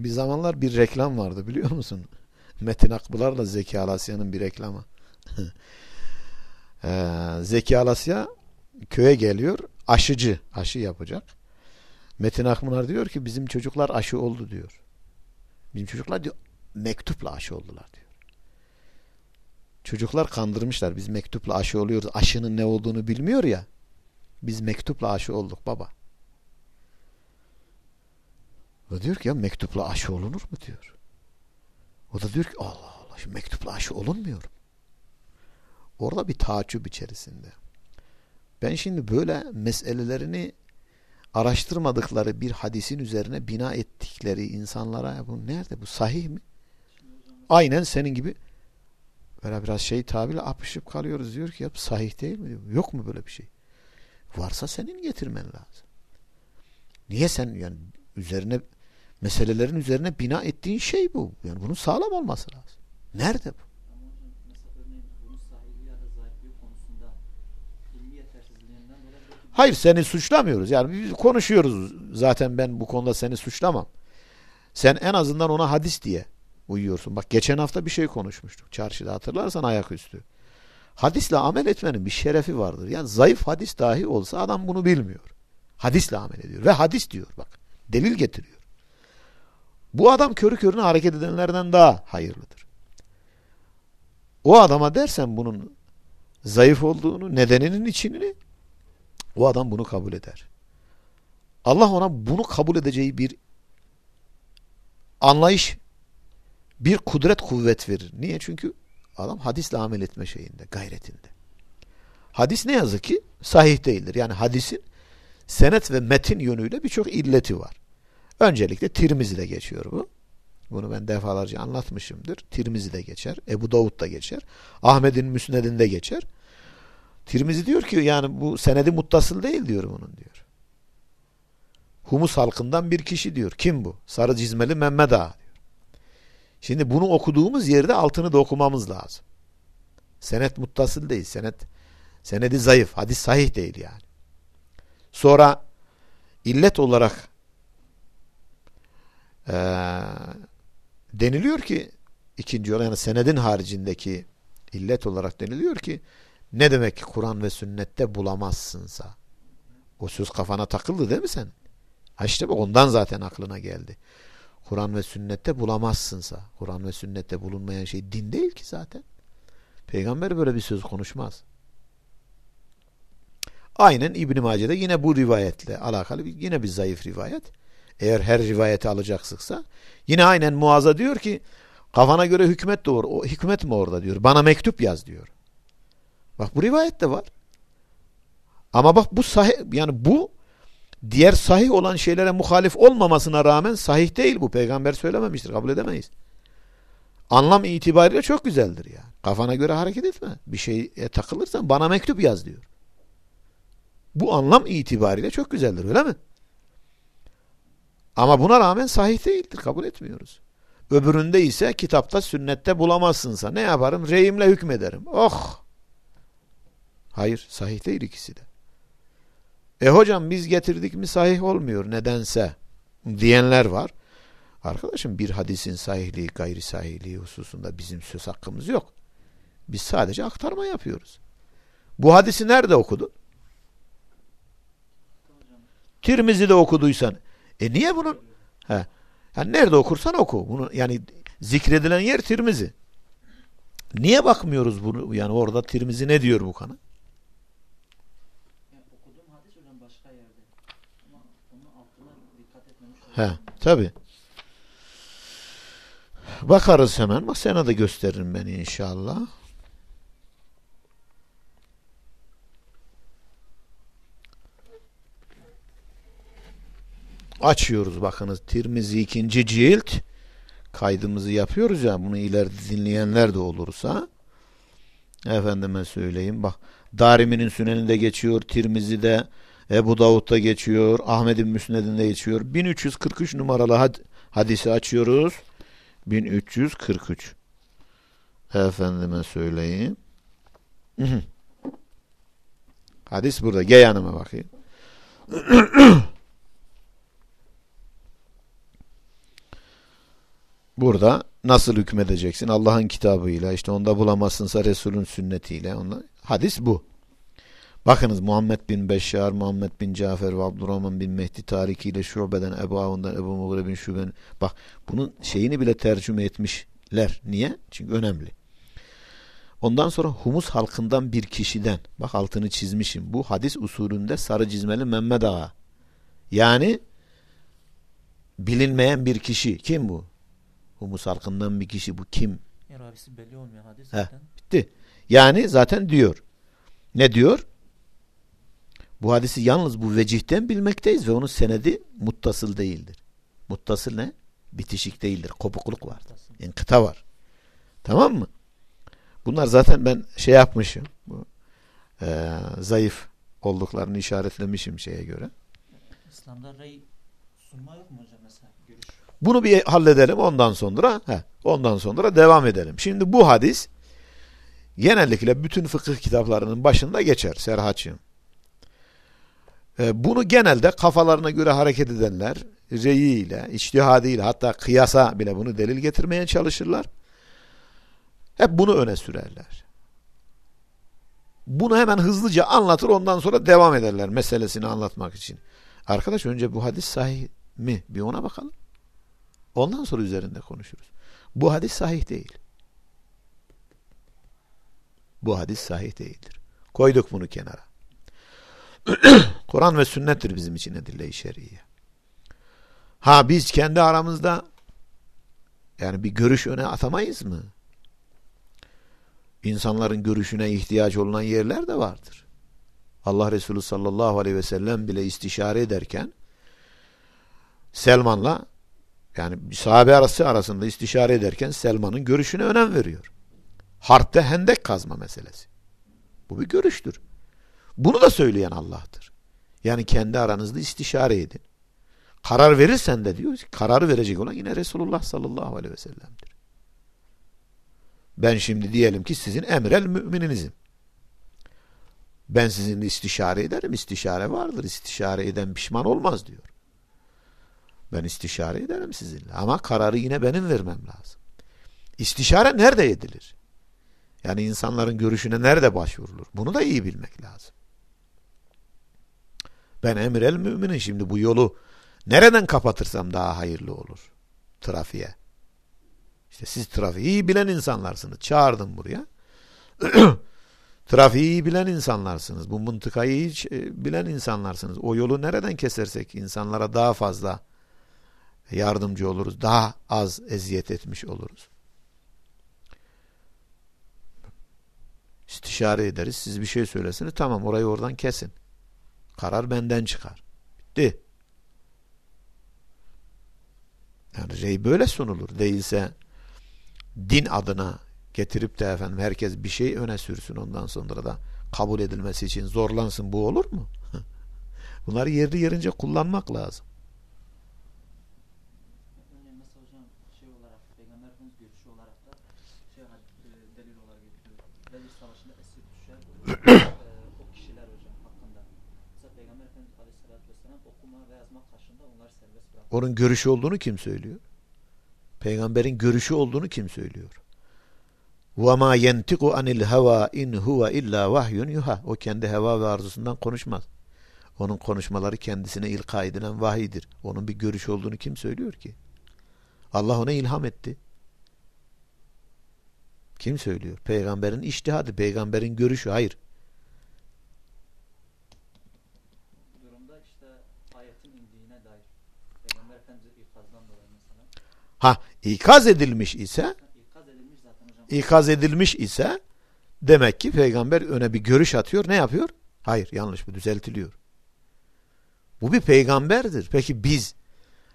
zamanlar bir reklam vardı biliyor musun? *laughs* Metin Akbular'la Zeki Alasya'nın bir reklamı. *laughs* Ee, Zeki Alasya köye geliyor. Aşıcı. Aşı yapacak. Metin Akbular diyor ki bizim çocuklar aşı oldu diyor. Bizim çocuklar diyor mektupla aşı oldular diyor. Çocuklar kandırmışlar. Biz mektupla aşı oluyoruz. Aşının ne olduğunu bilmiyor ya. Biz mektupla aşı olduk baba. O diyor ki ya mektupla aşı olunur mu diyor. O da diyor ki Allah Allah şimdi mektupla aşı olunmuyor. Orada bir taaccüp içerisinde. Ben şimdi böyle meselelerini araştırmadıkları bir hadisin üzerine bina ettikleri insanlara bu nerede bu sahih mi? Aynen senin gibi böyle biraz şey tabirle apışıp kalıyoruz diyor ki ya sahih değil mi? Diyor. Yok mu böyle bir şey? Varsa senin getirmen lazım. Niye sen yani üzerine meselelerin üzerine bina ettiğin şey bu. Yani bunun sağlam olması lazım. Nerede bu? Hayır seni suçlamıyoruz. Yani biz konuşuyoruz. Zaten ben bu konuda seni suçlamam. Sen en azından ona hadis diye uyuyorsun. Bak geçen hafta bir şey konuşmuştuk. Çarşıda hatırlarsan ayaküstü. Hadisle amel etmenin bir şerefi vardır. Yani zayıf hadis dahi olsa adam bunu bilmiyor. Hadisle amel ediyor. Ve hadis diyor bak. Delil getiriyor. Bu adam körü körüne hareket edenlerden daha hayırlıdır. O adama dersen bunun zayıf olduğunu, nedeninin içini o adam bunu kabul eder. Allah ona bunu kabul edeceği bir anlayış, bir kudret kuvvet verir. Niye? Çünkü adam hadisle amel etme şeyinde, gayretinde. Hadis ne yazık ki sahih değildir. Yani hadisin senet ve metin yönüyle birçok illeti var. Öncelikle Tirmizi'de geçiyor bu. Bunu ben defalarca anlatmışımdır. Tirmizi'de geçer. Ebu Davud da geçer. Ahmet'in Müsned'inde geçer. Tirmizi diyor ki yani bu senedi muttasıl değil diyor bunun diyor. Humus halkından bir kişi diyor. Kim bu? Sarı cizmeli Mehmet Ağa diyor. Şimdi bunu okuduğumuz yerde altını da okumamız lazım. Senet muttasıl değil. Senet senedi zayıf. Hadis sahih değil yani. Sonra illet olarak ee, deniliyor ki ikinci yol yani senedin haricindeki illet olarak deniliyor ki ne demek ki Kur'an ve sünnette bulamazsınsa o söz kafana takıldı değil mi sen? Ha işte ondan zaten aklına geldi. Kur'an ve sünnette bulamazsınsa Kur'an ve sünnette bulunmayan şey din değil ki zaten. Peygamber böyle bir söz konuşmaz. Aynen İbn-i Mace'de yine bu rivayetle alakalı yine bir zayıf rivayet. Eğer her rivayeti alacaksınsa yine aynen Muaz'a diyor ki kafana göre hükmet doğru. O hükmet mi orada diyor. Bana mektup yaz diyor. Bak bu rivayet de var. Ama bak bu sahih yani bu diğer sahih olan şeylere muhalif olmamasına rağmen sahih değil bu. Peygamber söylememiştir. Kabul edemeyiz. Anlam itibariyle çok güzeldir yani. Kafana göre hareket etme. Bir şeye takılırsan bana mektup yaz diyor. Bu anlam itibariyle çok güzeldir öyle mi? Ama buna rağmen sahih değildir. Kabul etmiyoruz. Öbüründe ise kitapta sünnette bulamazsınsa ne yaparım? Reyimle hükmederim. Oh! Hayır sahih değil ikisi de. E hocam biz getirdik mi sahih olmuyor nedense diyenler var. Arkadaşım bir hadisin sahihliği gayri sahihliği hususunda bizim söz hakkımız yok. Biz sadece aktarma yapıyoruz. Bu hadisi nerede okudun? Tirmizi'de okuduysan. E niye bunun? He. Yani nerede okursan oku. Bunu yani zikredilen yer Tirmizi. Niye bakmıyoruz bunu? Yani orada Tirmizi ne diyor bu kana? yani okuduğum hadis hocam başka yerde. Ama onun altına dikkat etmemiş He, tabi. Bakarız hemen. Bak sana da gösteririm beni inşallah. Açıyoruz bakınız. Tirmizi ikinci cilt. Kaydımızı yapıyoruz ya. Bunu ileride dinleyenler de olursa. Efendime söyleyeyim. Bak Darimi'nin süneninde geçiyor. Tirmizi'de Ebu Davud'da geçiyor. Ahmet'in müsnedinde geçiyor. 1343 numaralı had hadisi açıyoruz. 1343. Efendime söyleyeyim. Hadis burada. Gel yanıma bakayım. *clears throat* Burada nasıl hükmedeceksin? Allah'ın kitabıyla işte onda bulamazsınsa Resul'ün sünnetiyle. Onda. Hadis bu. Bakınız Muhammed bin Beşşar, Muhammed bin Cafer ve Abdurrahman bin Mehdi tarikiyle Şube'den, Ebu Avun'dan, Ebu Mughre bin Şube'nin. Bak bunun şeyini bile tercüme etmişler. Niye? Çünkü önemli. Ondan sonra Humus halkından bir kişiden, bak altını çizmişim. Bu hadis usulünde sarı cizmeli Mehmet Ağa. Yani bilinmeyen bir kişi. Kim bu? Humus halkından bir kişi bu kim? Yani abisi belli olmuyor hadis zaten. Bitti. Yani zaten diyor. Ne diyor? Bu hadisi yalnız bu vecihten bilmekteyiz ve onun senedi muttasıl değildir. Muttasıl ne? Bitişik değildir. Kopukluk var. İnkıta var. Tamam mı? Bunlar zaten ben şey yapmışım. Bu, eee, zayıf olduklarını işaretlemişim şeye göre. İslam'da rey sunma yok mu hocam mesela? Görüş. Bunu bir halledelim ondan sonra he, ondan sonra devam edelim. Şimdi bu hadis genellikle bütün fıkıh kitaplarının başında geçer Serhaç'ım. Ee, bunu genelde kafalarına göre hareket edenler reyiyle, içtihadiyle hatta kıyasa bile bunu delil getirmeye çalışırlar. Hep bunu öne sürerler. Bunu hemen hızlıca anlatır ondan sonra devam ederler meselesini anlatmak için. Arkadaş önce bu hadis sahih mi? Bir ona bakalım. Ondan sonra üzerinde konuşuruz. Bu hadis sahih değil. Bu hadis sahih değildir. Koyduk bunu kenara. *clears throat* Kur'an ve sünnettir bizim için edille-i şer'iye. Ha biz kendi aramızda yani bir görüş öne atamayız mı? İnsanların görüşüne ihtiyaç olunan yerler de vardır. Allah Resulü sallallahu aleyhi ve sellem bile istişare ederken Selman'la yani sahabe arası arasında istişare ederken Selman'ın görüşüne önem veriyor. Harpte hendek kazma meselesi. Bu bir görüştür. Bunu da söyleyen Allah'tır. Yani kendi aranızda istişare edin. Karar verirsen de diyor, kararı verecek olan yine Resulullah sallallahu aleyhi ve sellem'dir. Ben şimdi diyelim ki sizin emrel mümininizim. Ben sizinle istişare ederim. İstişare vardır. İstişare eden pişman olmaz diyor. Ben istişare ederim sizinle. Ama kararı yine benim vermem lazım. İstişare nerede edilir? Yani insanların görüşüne nerede başvurulur? Bunu da iyi bilmek lazım. Ben emrel müminin şimdi bu yolu nereden kapatırsam daha hayırlı olur trafiğe. İşte siz trafiği bilen insanlarsınız. Çağırdım buraya. *clears throat* trafiği bilen insanlarsınız. Bu mıntıkayı iyi e, bilen insanlarsınız. O yolu nereden kesersek insanlara daha fazla yardımcı oluruz. Daha az eziyet etmiş oluruz. İstişare ederiz. Siz bir şey söylesiniz. Tamam orayı oradan kesin. Karar benden çıkar. Bitti. Yani rey böyle sunulur. Değilse din adına getirip de efendim herkes bir şey öne sürsün ondan sonra da kabul edilmesi için zorlansın bu olur mu? *laughs* Bunları yerli yerince kullanmak lazım. *coughs* Onun görüşü olduğunu kim söylüyor? Peygamberin görüşü olduğunu kim söylüyor? وَمَا يَنْتِقُ عَنِ الْهَوَا اِنْ هُوَ اِلَّا وَحْيٌ yuha. O kendi heva ve arzusundan konuşmaz. Onun konuşmaları kendisine ilka edilen vahidir. Onun bir görüşü olduğunu kim söylüyor ki? Allah ona ilham etti. Kim söylüyor? Peygamberin iştihadı, peygamberin görüşü. Hayır. Ha ikaz edilmiş ise ikaz edilmiş ise demek ki peygamber öne bir görüş atıyor. Ne yapıyor? Hayır yanlış bu düzeltiliyor. Bu bir peygamberdir. Peki biz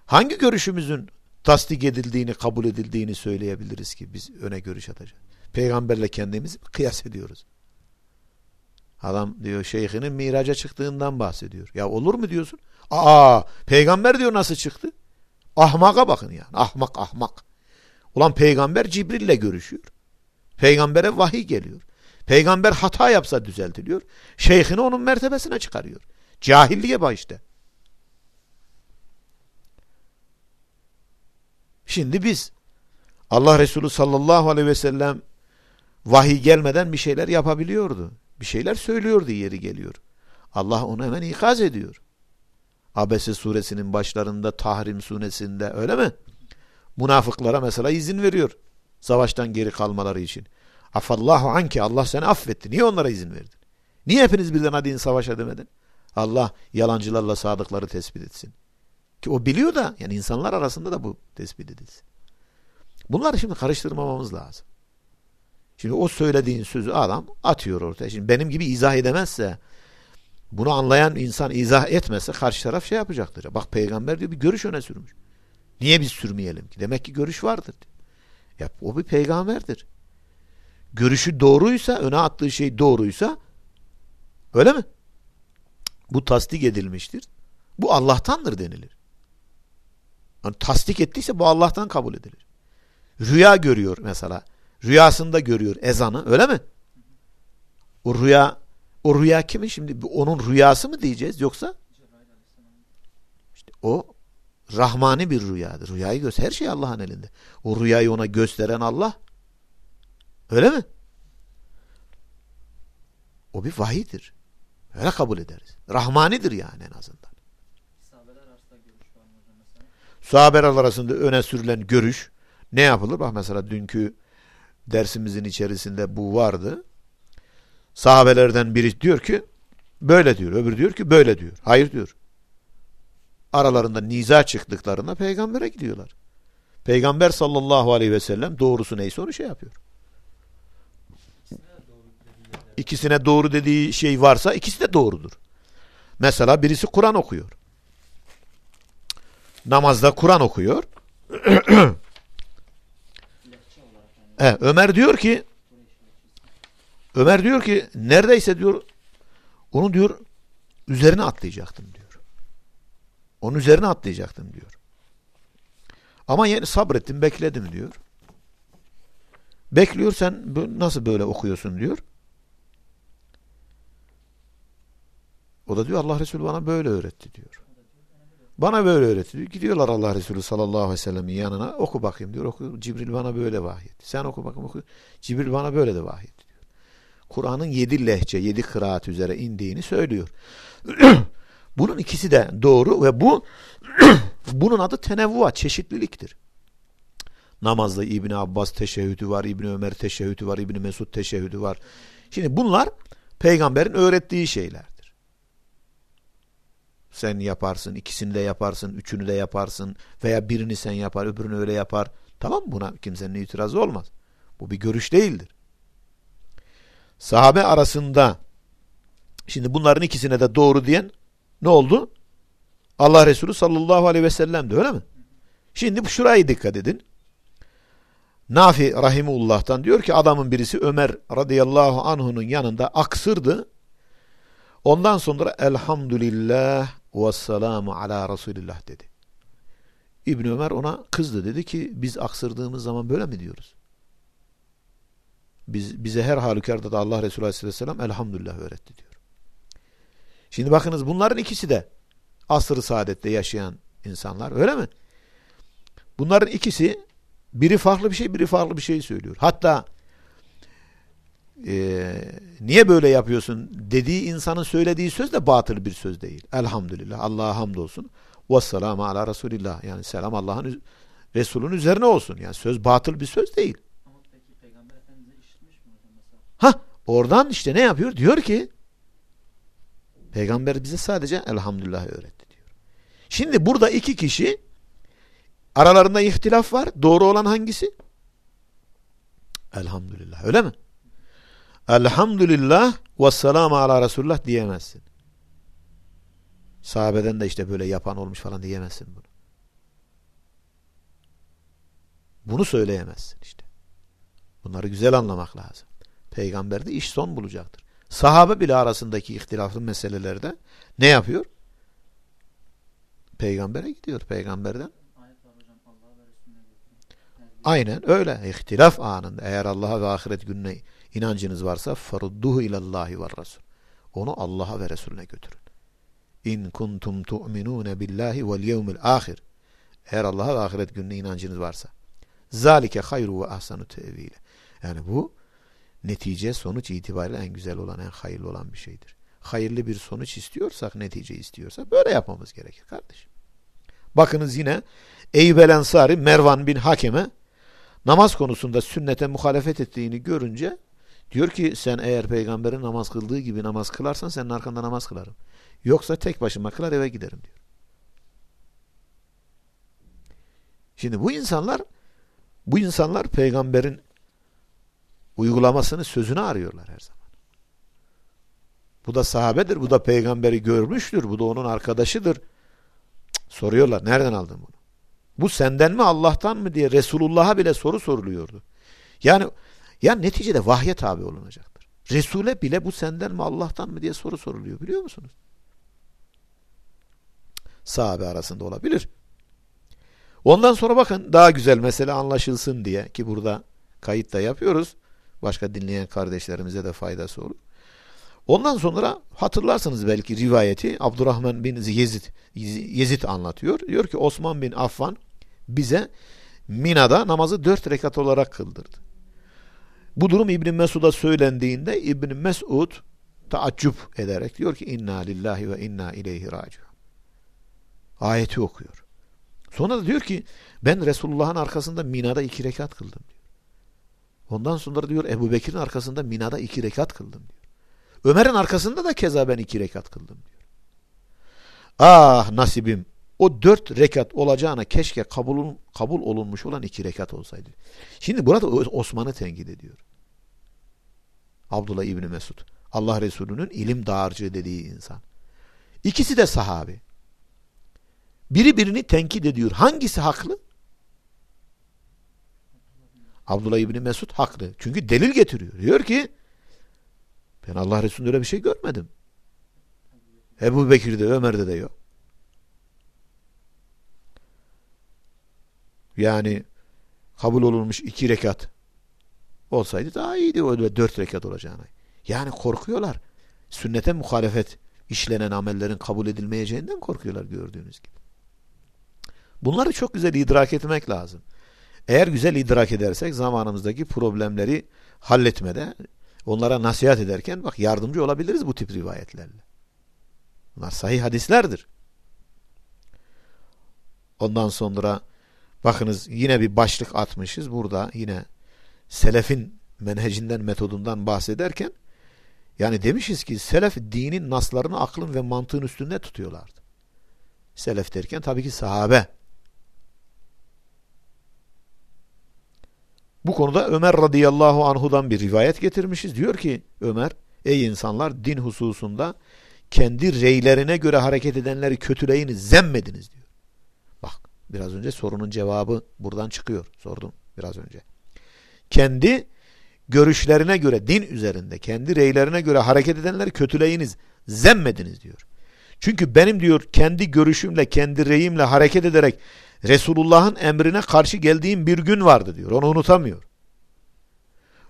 hangi görüşümüzün tasdik edildiğini, kabul edildiğini söyleyebiliriz ki biz öne görüş atacağız. Peygamberle kendimizi kıyas ediyoruz. Adam diyor şeyhinin miraca çıktığından bahsediyor. Ya olur mu diyorsun? Aa peygamber diyor nasıl çıktı? Ahmaka bakın yani. Ahmak ahmak. Ulan peygamber Cibril'le görüşüyor. Peygambere vahiy geliyor. Peygamber hata yapsa düzeltiliyor. Şeyhini onun mertebesine çıkarıyor. Cahilliğe bak işte. Şimdi biz Allah Resulü sallallahu aleyhi ve sellem vahiy gelmeden bir şeyler yapabiliyordu. Bir şeyler söylüyordu yeri geliyor. Allah onu hemen ikaz ediyor. Abese suresinin başlarında Tahrim suresinde öyle mi? Münafıklara mesela izin veriyor. Savaştan geri kalmaları için. Afallahu anke Allah seni affetti. Niye onlara izin verdin? Niye hepiniz birden hadi savaşa demedin? Allah yalancılarla sadıkları tespit etsin. Ki o biliyor da yani insanlar arasında da bu tespit edilsin. Bunları şimdi karıştırmamamız lazım. Şimdi o söylediğin sözü adam atıyor ortaya. Şimdi benim gibi izah edemezse bunu anlayan insan izah etmese karşı taraf şey yapacaktır. Bak peygamber diyor bir görüş öne sürmüş. Niye biz sürmeyelim ki? Demek ki görüş vardır. Ya o bir peygamberdir. Görüşü doğruysa, öne attığı şey doğruysa öyle mi? Bu tasdik edilmiştir. Bu Allah'tandır denilir. Yani tasdik ettiyse bu Allah'tan kabul edilir. Rüya görüyor mesela. Rüyasında görüyor ezanı öyle mi? O rüya o rüya kimin şimdi? Onun rüyası mı diyeceğiz yoksa? İşte o rahmani bir rüyadır. Rüyayı göster. Her şey Allah'ın elinde. O rüyayı ona gösteren Allah. Öyle mi? O bir vahidir. Öyle kabul ederiz. Rahmanidir yani en azından. Sahabeler arasında öne sürülen görüş ne yapılır? Bak mesela dünkü dersimizin içerisinde bu vardı. Sahabelerden biri diyor ki böyle diyor. Öbürü diyor ki böyle diyor. Hayır diyor. Aralarında niza çıktıklarında peygambere gidiyorlar. Peygamber sallallahu aleyhi ve sellem doğrusu neyse onu şey yapıyor. İkisine doğru dediği şey varsa ikisi de doğrudur. Mesela birisi Kur'an okuyor. Namazda Kur'an okuyor. He, *clears throat* Ömer diyor ki. Ömer diyor ki neredeyse diyor onu diyor üzerine atlayacaktım diyor. Onun üzerine atlayacaktım diyor. Ama yani sabrettim bekledim diyor. Bekliyor sen nasıl böyle okuyorsun diyor. O da diyor Allah Resulü bana böyle öğretti diyor. Bana böyle öğretti diyor. Gidiyorlar Allah Resulü sallallahu aleyhi ve sellemin yanına. Oku bakayım diyor. Oku. Cibril bana böyle vahyetti. Sen oku bakayım oku. Cibril bana böyle de vahyetti. Kur'an'ın yedi lehçe, yedi kıraat üzere indiğini söylüyor. *clears throat* Bunun ikisi de doğru ve bu *clears throat* bunun adı tenevvua, çeşitliliktir. Namazda İbni Abbas teşehhüdü var, İbni Ömer teşehhüdü var, İbni Mesud teşehhüdü var. Şimdi bunlar peygamberin öğrettiği şeylerdir. Sen yaparsın, ikisini de yaparsın, üçünü de yaparsın veya birini sen yapar, öbürünü öyle yapar. Tamam? Buna kimsenin itirazı olmaz. Bu bir görüş değildir. Sahabe arasında şimdi bunların ikisine de doğru diyen ne oldu? Allah Resulü sallallahu aleyhi ve sellem'di öyle mi? Şimdi bu şurayı dikkat edin. Nafi Rahimullah'tan diyor ki adamın birisi Ömer radıyallahu anh'unun yanında aksırdı. Ondan sonra elhamdülillah ve selamu ala Resulillah dedi. İbni Ömer ona kızdı dedi ki biz aksırdığımız zaman böyle mi diyoruz? Biz, bize her halükarda da Allah Resulü aleyhisselam elhamdülillah öğretti diyor. Şimdi bakınız bunların ikisi de asr-ı saadette yaşayan insanlar öyle mi? Bunların ikisi biri farklı bir şey biri farklı bir şey söylüyor. Hatta e, niye böyle yapıyorsun dediği insanın söylediği söz de batıl bir söz değil. Elhamdülillah Allah'a hamdolsun. Vesselamu ala Resulillah. Yani selam Allah'ın Resul'ün üzerine olsun. Yani söz batıl bir söz değil. Ama peki Peygamber Efendimiz'e işitmiş mi hocam mesela? Ha oradan işte ne yapıyor? Diyor ki Peygamber bize sadece elhamdülillah öğretti diyor. Şimdi burada iki kişi aralarında ihtilaf var. Doğru olan hangisi? Elhamdülillah. Öyle mi? Elhamdülillah ve selamu ala Resulullah diyemezsin. Sahabeden de işte böyle yapan olmuş falan diyemezsin bunu. Bunu söyleyemezsin işte. Bunları güzel anlamak lazım. Peygamberde iş son bulacaktır. Sahabe bile arasındaki ihtilaflı meselelerde ne yapıyor? Peygambere gidiyor. Peygamberden. Var Aynen öyle. İhtilaf anında. Eğer Allah'a ve ahiret gününe inancınız varsa farudduhu ilallahi ve resul. Onu Allah'a ve Resulüne götürün. İn kuntum tu'minune billahi vel yevmil ahir. Eğer Allah'a ve ahiret gününe inancınız varsa. Zalike hayru ve ahsanu tevile. Yani bu netice sonuç itibariyle en güzel olan, en hayırlı olan bir şeydir. Hayırlı bir sonuç istiyorsak, netice istiyorsak böyle yapmamız gerekir kardeşim. Bakınız yine Eyüp el Ensari Mervan bin Hakem'e namaz konusunda sünnete muhalefet ettiğini görünce diyor ki sen eğer peygamberin namaz kıldığı gibi namaz kılarsan senin arkanda namaz kılarım. Yoksa tek başıma kılar eve giderim diyor. Şimdi bu insanlar bu insanlar peygamberin uygulamasını sözünü arıyorlar her zaman. Bu da sahabedir, bu da peygamberi görmüştür, bu da onun arkadaşıdır. Soruyorlar, nereden aldın bunu? Bu senden mi Allah'tan mı diye Resulullah'a bile soru soruluyordu. Yani yani neticede vahye tabi olunacaktır. Resul'e bile bu senden mi Allah'tan mı diye soru soruluyor biliyor musunuz? Sahabe arasında olabilir. Ondan sonra bakın daha güzel mesele anlaşılsın diye ki burada kayıt da yapıyoruz. Başka dinleyen kardeşlerimize de faydası olur. Ondan sonra hatırlarsınız belki rivayeti Abdurrahman bin Yezid, Yezid anlatıyor. Diyor ki Osman bin Affan bize Mina'da namazı dört rekat olarak kıldırdı. Bu durum İbn Mesud'a söylendiğinde İbn Mesud taaccüp ederek diyor ki inna lillahi ve inna ileyhi raciun. Ayeti okuyor. Sonra da diyor ki ben Resulullah'ın arkasında Mina'da iki rekat kıldım. Ondan sonra diyor Ebu Bekir'in arkasında Mina'da iki rekat kıldım diyor. Ömer'in arkasında da keza ben iki rekat kıldım diyor. Ah nasibim o dört rekat olacağına keşke kabul, kabul olunmuş olan iki rekat olsaydı. Şimdi burada Osman'ı tenkit ediyor. Abdullah İbni Mesud. Allah Resulü'nün ilim dağarcığı dediği insan. İkisi de sahabi. Biri birini tenkit ediyor. Hangisi haklı? Abdullah İbni Mesud haklı. Çünkü delil getiriyor. Diyor ki ben Allah Resulü'nde öyle bir şey görmedim. Ebu Bekir'de, Ömer'de de yok. Yani kabul olunmuş iki rekat olsaydı daha iyiydi o dört rekat olacağına. Yani korkuyorlar. Sünnete muhalefet işlenen amellerin kabul edilmeyeceğinden korkuyorlar gördüğünüz gibi. Bunları çok güzel idrak etmek lazım. Eğer güzel idrak edersek zamanımızdaki problemleri halletmede onlara nasihat ederken bak yardımcı olabiliriz bu tip rivayetlerle. Bunlar sahih hadislerdir. Ondan sonra bakınız yine bir başlık atmışız. Burada yine selefin menhecinden, metodundan bahsederken yani demişiz ki selef dinin naslarını aklın ve mantığın üstünde tutuyorlardı. Selef derken tabii ki sahabe. Bu konuda Ömer radıyallahu anhudan bir rivayet getirmişiz. Diyor ki Ömer, ey insanlar din hususunda kendi reylerine göre hareket edenleri kötüleyiniz, zemmediniz diyor. Bak biraz önce sorunun cevabı buradan çıkıyor. Sordum biraz önce. Kendi görüşlerine göre din üzerinde, kendi reylerine göre hareket edenleri kötüleyiniz, zemmediniz diyor. Çünkü benim diyor kendi görüşümle, kendi reyimle hareket ederek Resulullah'ın emrine karşı geldiğim bir gün vardı diyor. Onu unutamıyor.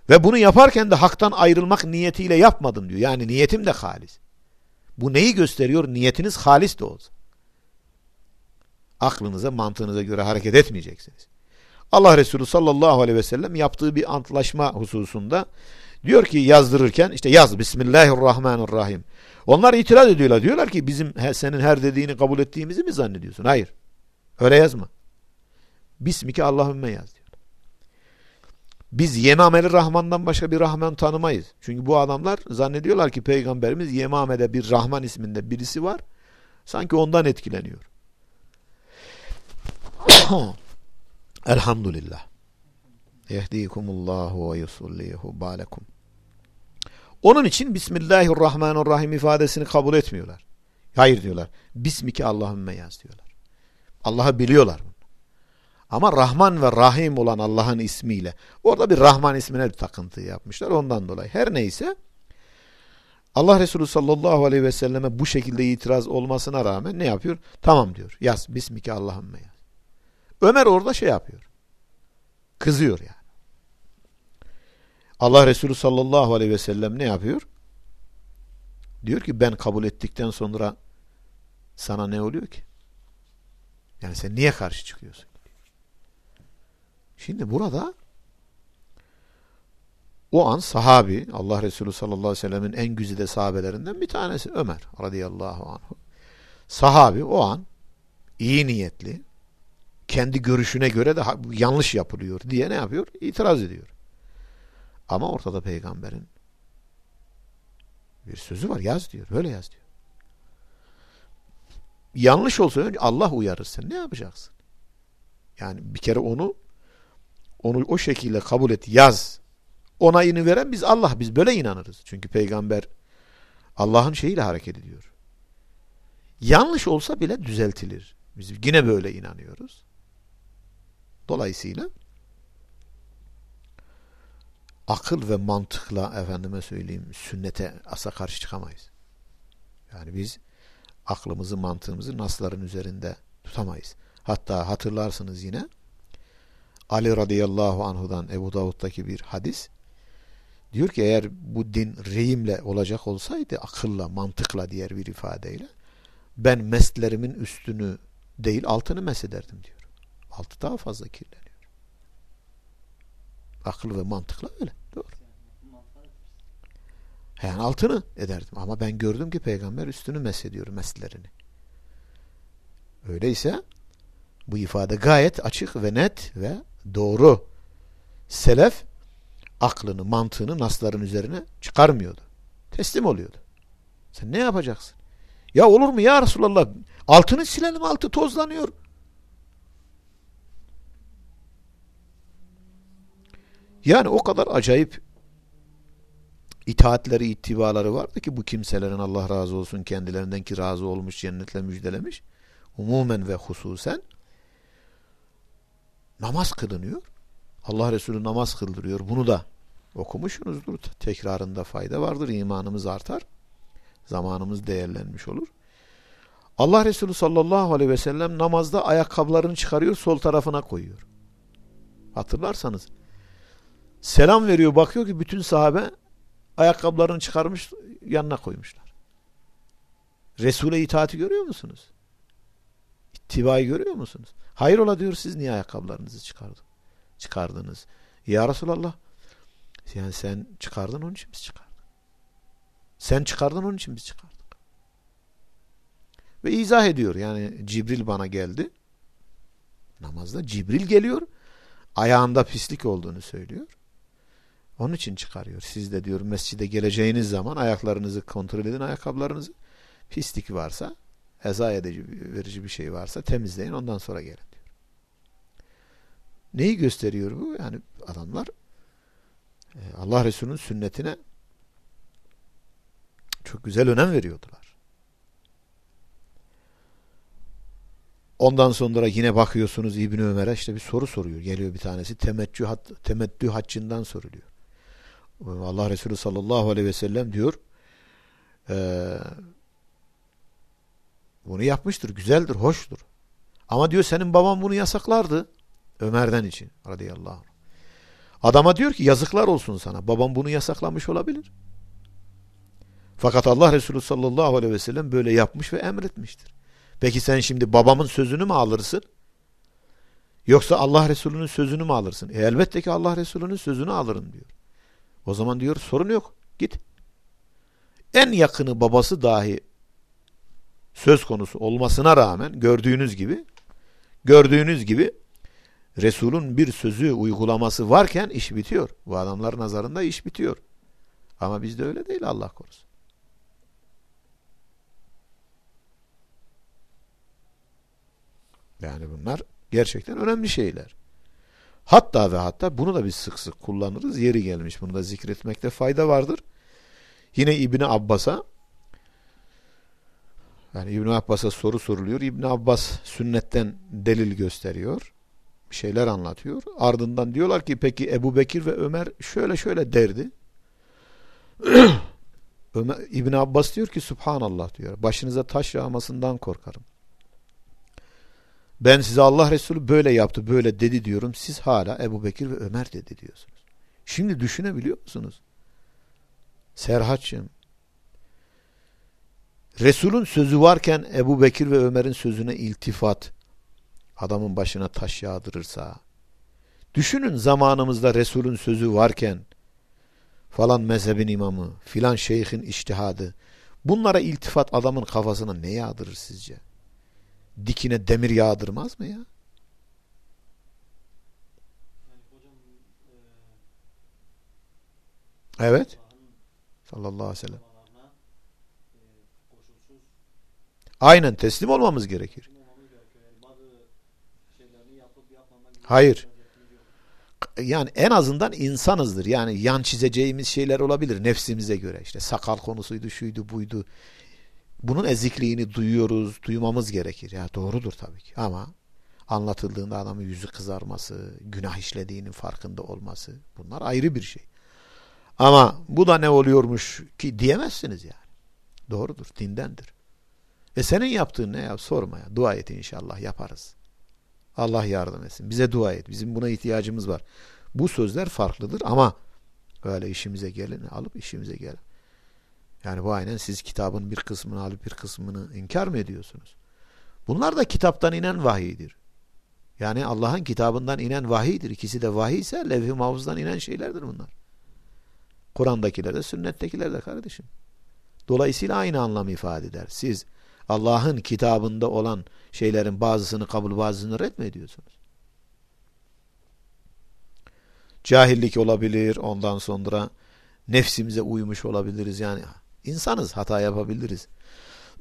Ve bunu yaparken de haktan ayrılmak niyetiyle yapmadım diyor. Yani niyetim de halis. Bu neyi gösteriyor? Niyetiniz halis de olsa. Aklınıza, mantığınıza göre hareket etmeyeceksiniz. Allah Resulü sallallahu aleyhi ve sellem yaptığı bir antlaşma hususunda diyor ki yazdırırken işte yaz Bismillahirrahmanirrahim. Onlar itiraz ediyorlar. Diyorlar ki bizim senin her dediğini kabul ettiğimizi mi zannediyorsun? Hayır. Öyle yazma. Bismike Allahümme yaz diyor. Biz Yemameli Rahman'dan başka bir Rahman tanımayız. Çünkü bu adamlar zannediyorlar ki Peygamberimiz Yemame'de bir Rahman isminde birisi var. Sanki ondan etkileniyor. *coughs* Elhamdülillah. Yehdikumullahu ve yusullihu balekum. Onun için Bismillahirrahmanirrahim ifadesini kabul etmiyorlar. Hayır diyorlar. Bismike Allahümme yaz diyorlar. Allah'ı biliyorlar. Ama Rahman ve Rahim olan Allah'ın ismiyle. Orada bir Rahman ismine bir takıntı yapmışlar. Ondan dolayı. Her neyse Allah Resulü sallallahu aleyhi ve selleme bu şekilde itiraz olmasına rağmen ne yapıyor? Tamam diyor. Yaz. Bismike Allahümme yaz. Ömer orada şey yapıyor. Kızıyor yani. Allah Resulü sallallahu aleyhi ve sellem ne yapıyor? Diyor ki ben kabul ettikten sonra sana ne oluyor ki? Yani sen niye karşı çıkıyorsun? Şimdi burada o an sahabi Allah Resulü sallallahu aleyhi ve sellemin en güzide sahabelerinden bir tanesi Ömer radıyallahu anh. Sahabi o an iyi niyetli kendi görüşüne göre de yanlış yapılıyor diye ne yapıyor? İtiraz ediyor. Ama ortada peygamberin bir sözü var yaz diyor. Böyle yaz diyor. Yanlış olsa önce Allah uyarır sen. Ne yapacaksın? Yani bir kere onu onu o şekilde kabul et, yaz. Onayını veren biz Allah. Biz böyle inanırız. Çünkü peygamber Allah'ın şeyiyle hareket ediyor. Yanlış olsa bile düzeltilir. Biz yine böyle inanıyoruz. Dolayısıyla akıl ve mantıkla efendime söyleyeyim sünnete asa karşı çıkamayız. Yani biz aklımızı, mantığımızı nasların üzerinde tutamayız. Hatta hatırlarsınız yine Ali radıyallahu anhudan Ebu Davud'daki bir hadis. Diyor ki eğer bu din reyimle olacak olsaydı akılla, mantıkla diğer bir ifadeyle ben meslerimin üstünü değil altını mesederdim diyor. Altı daha fazla kirleniyor. Akıl ve mantıkla öyle. Yani altını ederdim. Ama ben gördüm ki peygamber üstünü mesediyor meslerini. Öyleyse bu ifade gayet açık ve net ve doğru. Selef aklını, mantığını nasların üzerine çıkarmıyordu. Teslim oluyordu. Sen ne yapacaksın? Ya olur mu ya Resulallah? Altını silelim altı tozlanıyor. Yani o kadar acayip itaatleri, ittibaları vardı ki bu kimselerin Allah razı olsun kendilerinden ki razı olmuş, cennetle müjdelemiş. Umumen ve hususen namaz kılınıyor. Allah Resulü namaz kıldırıyor. Bunu da okumuşsunuzdur. Tekrarında fayda vardır. İmanımız artar. Zamanımız değerlenmiş olur. Allah Resulü sallallahu aleyhi ve sellem namazda ayakkabılarını çıkarıyor, sol tarafına koyuyor. Hatırlarsanız selam veriyor, bakıyor ki bütün sahabe ayakkabılarını çıkarmış, yanına koymuşlar. Resul'e itaati görüyor musunuz? İttibayı görüyor musunuz? Hayrola diyor siz niye ayakkabılarınızı çıkardın? çıkardınız? Ya Resulallah yani sen çıkardın onun için biz çıkardık. Sen çıkardın onun için biz çıkardık. Ve izah ediyor yani Cibril bana geldi. Namazda Cibril geliyor. Ayağında pislik olduğunu söylüyor. Onun için çıkarıyor. Siz de diyor mescide geleceğiniz zaman ayaklarınızı kontrol edin ayakkabılarınızı. Pislik varsa eza edici verici bir şey varsa temizleyin ondan sonra gelin diyor. Neyi gösteriyor bu? Yani adamlar e, Allah Resulü'nün sünnetine çok güzel önem veriyordular. Ondan sonra yine bakıyorsunuz İbn Ömer'e işte bir soru soruyor. Geliyor bir tanesi temettü, temettü haccından soruluyor. Allah Resulü sallallahu aleyhi ve sellem diyor e, bunu yapmıştır, güzeldir, hoştur. Ama diyor senin baban bunu yasaklardı. Ömer'den için radıyallahu anh. Adama diyor ki yazıklar olsun sana. Babam bunu yasaklamış olabilir. Fakat Allah Resulü sallallahu aleyhi ve sellem böyle yapmış ve emretmiştir. Peki sen şimdi babamın sözünü mü alırsın? Yoksa Allah Resulü'nün sözünü mü alırsın? E elbette ki Allah Resulü'nün sözünü alırım diyor. O zaman diyor sorun yok. Git. En yakını babası dahi söz konusu olmasına rağmen gördüğünüz gibi gördüğünüz gibi Resul'ün bir sözü uygulaması varken iş bitiyor. Bu adamların nazarında iş bitiyor. Ama bizde öyle değil Allah korusun. Yani bunlar gerçekten önemli şeyler. Hatta ve hatta bunu da biz sık sık kullanırız. Yeri gelmiş bunu da zikretmekte fayda vardır. Yine İbni Abbas'a yani İbni Abbas'a soru soruluyor. İbni Abbas sünnetten delil gösteriyor. Bir şeyler anlatıyor. Ardından diyorlar ki peki Ebu Bekir ve Ömer şöyle şöyle derdi. *clears throat* Ömer, İbni Abbas diyor ki Subhanallah diyor. Başınıza taş yağmasından korkarım. Ben size Allah Resulü böyle yaptı, böyle dedi diyorum. Siz hala Ebu Bekir ve Ömer dedi diyorsunuz. Şimdi düşünebiliyor musunuz? Serhatçım, Resul'ün sözü varken Ebu Bekir ve Ömer'in sözüne iltifat adamın başına taş yağdırırsa düşünün zamanımızda Resul'ün sözü varken falan mezhebin imamı filan şeyhin iştihadı bunlara iltifat adamın kafasına ne yağdırır sizce? Dikine demir yağdırmaz mı ya? Evet. Sallallahu aleyhi ve sellem. Aynen teslim olmamız gerekir. Hayır. Yani en azından insanızdır. Yani yan çizeceğimiz şeyler olabilir nefsimize göre. İşte sakal konusuydu, şuydu, buydu bunun ezikliğini duyuyoruz, duymamız gerekir. Ya doğrudur tabii ki ama anlatıldığında adamın yüzü kızarması, günah işlediğinin farkında olması bunlar ayrı bir şey. Ama bu da ne oluyormuş ki diyemezsiniz yani. Doğrudur, dindendir. E senin yaptığın ne ya? Sorma ya. Dua et inşallah yaparız. Allah yardım etsin. Bize dua et. Bizim buna ihtiyacımız var. Bu sözler farklıdır ama öyle işimize gelin alıp işimize gelin. Yani bu aynen siz kitabın bir kısmını alıp bir kısmını inkar mı ediyorsunuz? Bunlar da kitaptan inen vahiydir. Yani Allah'ın kitabından inen vahiydir. İkisi de vahiy ise levh-i mahfuzdan inen şeylerdir bunlar. Kur'an'dakiler de sünnettekiler de kardeşim. Dolayısıyla aynı anlam ifade eder. Siz Allah'ın kitabında olan şeylerin bazısını kabul bazısını red mi ediyorsunuz? Cahillik olabilir ondan sonra nefsimize uymuş olabiliriz yani insanız hata yapabiliriz.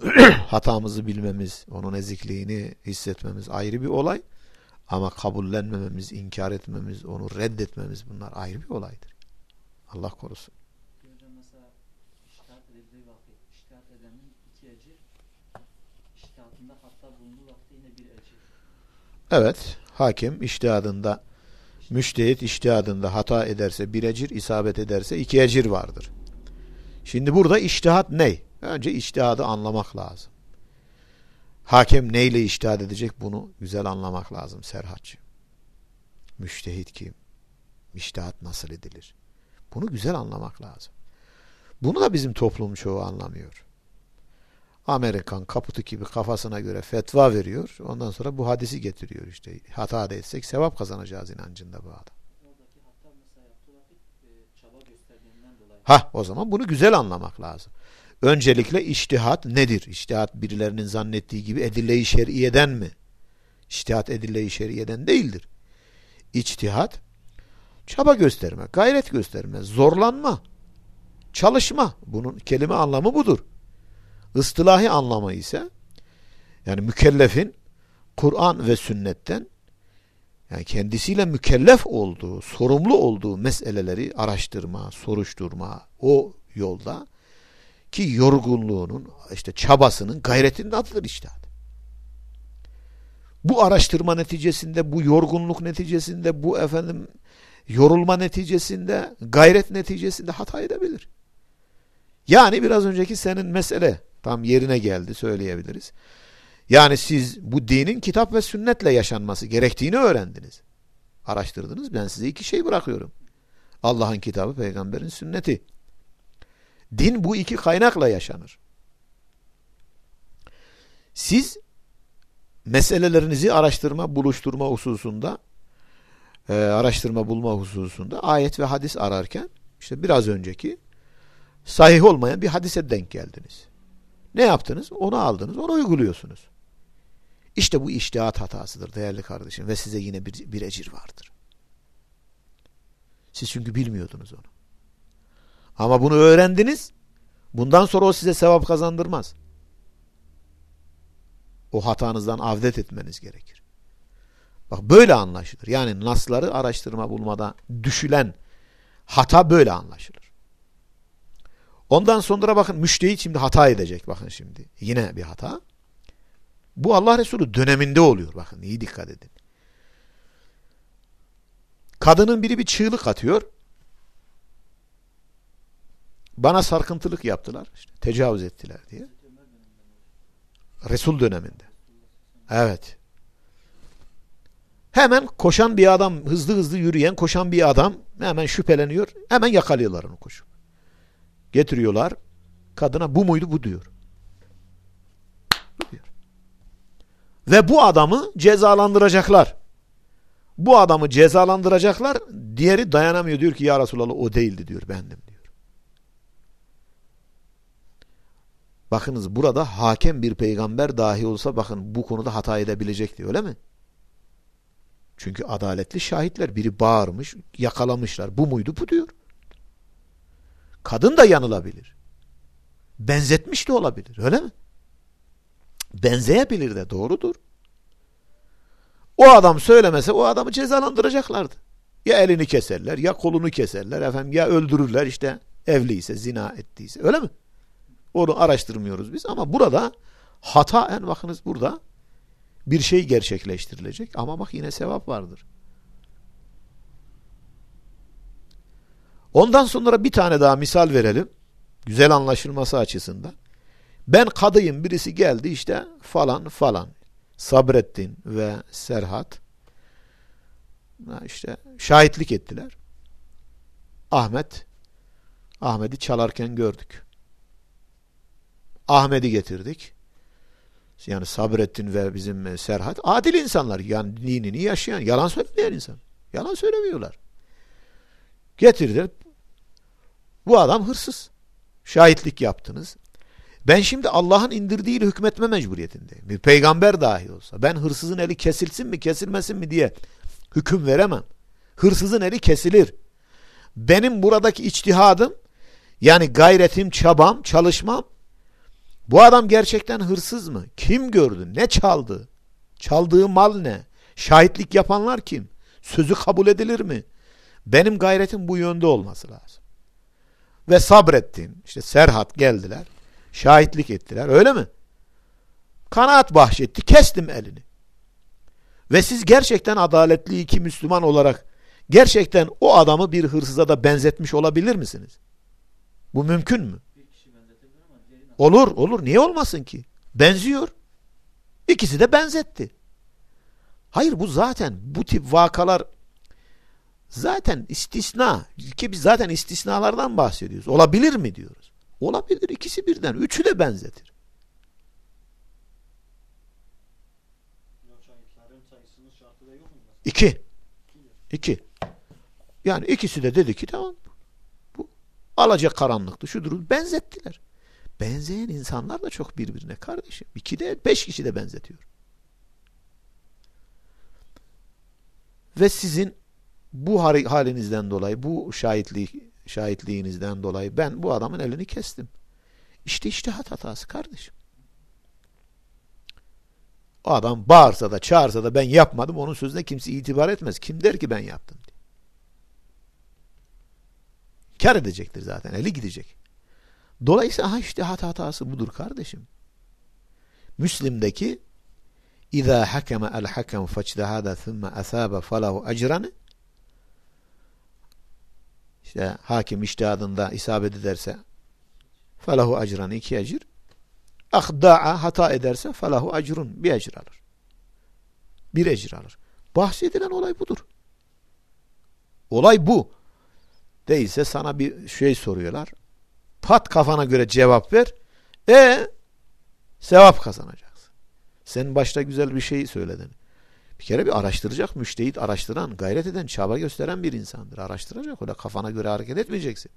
*clears throat* Hatamızı bilmemiz, onun ezikliğini hissetmemiz ayrı bir olay. Ama kabullenmememiz, inkar etmemiz, onu reddetmemiz bunlar ayrı bir olaydır. Allah korusun. Evet, hakim iştihadında, müştehit iştihadında hata ederse bir ecir, isabet ederse iki ecir vardır. Şimdi burada iştihat ne? Önce iştihadı anlamak lazım. Hakem neyle iştihad edecek bunu güzel anlamak lazım Serhatçı. Müştehit kim? İştihat nasıl edilir? Bunu güzel anlamak lazım. Bunu da bizim toplum çoğu anlamıyor. Amerikan kaputu gibi kafasına göre fetva veriyor. Ondan sonra bu hadisi getiriyor işte. Hata da etsek sevap kazanacağız inancında bu adam. Oradaki hatta mesela yaptığı vakit e, çaba gösterdiğinden dolayı. Ha o zaman bunu güzel anlamak lazım. Öncelikle iştihat nedir? İştihat birilerinin zannettiği gibi edille-i şer'iyeden mi? İştihat edille-i şer'iyeden değildir. İçtihat çaba gösterme, gayret gösterme, zorlanma, çalışma. Bunun kelime anlamı budur. Istilahi anlamı ise yani mükellefin Kur'an ve sünnetten yani kendisiyle mükellef olduğu, sorumlu olduğu meseleleri araştırma, soruşturma, o yolda ki yorgunluğunun, işte çabasının, gayretinin adıdır iştihat. Bu araştırma neticesinde, bu yorgunluk neticesinde, bu efendim yorulma neticesinde, gayret neticesinde hata edebilir. Yani biraz önceki senin mesele tam yerine geldi söyleyebiliriz. Yani siz bu dinin kitap ve sünnetle yaşanması gerektiğini öğrendiniz. Araştırdınız. Ben size iki şey bırakıyorum. Allah'ın kitabı, peygamberin sünneti. Din bu iki kaynakla yaşanır. Siz meselelerinizi araştırma, buluşturma hususunda e, araştırma bulma hususunda ayet ve hadis ararken işte biraz önceki sahih olmayan bir hadise denk geldiniz. Ne yaptınız? Onu aldınız, onu uyguluyorsunuz. İşte bu iştihat hatasıdır değerli kardeşim ve size yine bir, bir ecir vardır. Siz çünkü bilmiyordunuz onu. Ama bunu öğrendiniz. Bundan sonra o size sevap kazandırmaz. O hatanızdan avdet etmeniz gerekir. Bak böyle anlaşılır. Yani nasları araştırma bulmada düşülen hata böyle anlaşılır. Ondan sonra bakın müştehit şimdi hata edecek. Bakın şimdi yine bir hata. Bu Allah Resulü döneminde oluyor. Bakın iyi dikkat edin. Kadının biri bir çığlık atıyor. Bana sarkıntılık yaptılar. İşte, tecavüz ettiler diye. Resul döneminde. Evet. Hemen koşan bir adam, hızlı hızlı yürüyen koşan bir adam hemen şüpheleniyor. Hemen yakalıyorlar onu koşup. Getiriyorlar. Kadına bu muydu bu diyor. Bu diyor. Ve bu adamı cezalandıracaklar. Bu adamı cezalandıracaklar. Diğeri dayanamıyor diyor ki ya Resulallah o değildi diyor bendim diyor. Bakınız burada hakem bir peygamber dahi olsa bakın bu konuda hata edebilecekti öyle mi? Çünkü adaletli şahitler biri bağırmış yakalamışlar bu muydu bu diyor. Kadın da yanılabilir. Benzetmiş de olabilir öyle mi? Benzeyebilir de doğrudur. O adam söylemese o adamı cezalandıracaklardı. Ya elini keserler ya kolunu keserler efendim ya öldürürler işte evliyse zina ettiyse öyle mi? Onu araştırmıyoruz biz ama burada hata en bakınız burada bir şey gerçekleştirilecek ama bak yine sevap vardır. Ondan sonra bir tane daha misal verelim. Güzel anlaşılması açısından. Ben kadıyım birisi geldi işte falan falan. Sabrettin ve Serhat işte şahitlik ettiler. Ahmet Ahmet'i çalarken gördük. Ahmet'i getirdik. Yani Sabrettin ve bizim Serhat adil insanlar. Yani dinini yaşayan, yalan söylemeyen insan. Yalan söylemiyorlar. Getirdiler. Bu adam hırsız. Şahitlik yaptınız. Ben şimdi Allah'ın indirdiğiyle hükmetme mecburiyetindeyim. Bir peygamber dahi olsa ben hırsızın eli kesilsin mi kesilmesin mi diye hüküm veremem. Hırsızın eli kesilir. Benim buradaki içtihadım yani gayretim, çabam, çalışmam bu adam gerçekten hırsız mı? Kim gördü? Ne çaldı? Çaldığı mal ne? Şahitlik yapanlar kim? Sözü kabul edilir mi? Benim gayretim bu yönde olması lazım. Ve sabrettin. İşte Serhat geldiler. Şahitlik ettiler. Öyle mi? Kanaat bahşetti. Kestim elini. Ve siz gerçekten adaletli iki Müslüman olarak gerçekten o adamı bir hırsıza da benzetmiş olabilir misiniz? Bu mümkün mü? Olur, olur. Niye olmasın ki? Benziyor. İkisi de benzetti. Hayır bu zaten bu tip vakalar zaten istisna. Ki biz zaten istisnalardan bahsediyoruz. Olabilir mi diyoruz. Olabilir ikisi birden. Üçü de benzetir. İki. İki. Yani ikisi de dedi ki tamam. Bu alacak karanlıktı. Şudur. Benzettiler. Benzeyen insanlar da çok birbirine kardeşim. İki de beş kişi de benzetiyor. Ve sizin bu halinizden dolayı, bu şahitlik, şahitliğinizden dolayı ben bu adamın elini kestim. İşte iştihat hatası kardeşim. O adam bağırsa da çağırsa da ben yapmadım onun sözüne kimse itibar etmez. Kim der ki ben yaptım diye. Kar edecektir zaten. Eli gidecek. Dolayısıyla aha iştihat hatası budur kardeşim. Müslim'deki hakeme el hakem fecdehada thumma asaba falahu ecranı işte hakim iştihadında isabet ederse felahu ecranı iki ecir ahda'a hata ederse felahu ecrun bir ecir alır. Bir ecir alır. Bahsedilen olay budur. Olay bu. Değilse sana bir şey soruyorlar. Pat kafana göre cevap ver. E sevap kazanacaksın. Sen başta güzel bir şey söyledin. Bir kere bir araştıracak, müştehit araştıran, gayret eden, çaba gösteren bir insandır. Araştıracak, öyle kafana göre hareket etmeyeceksin.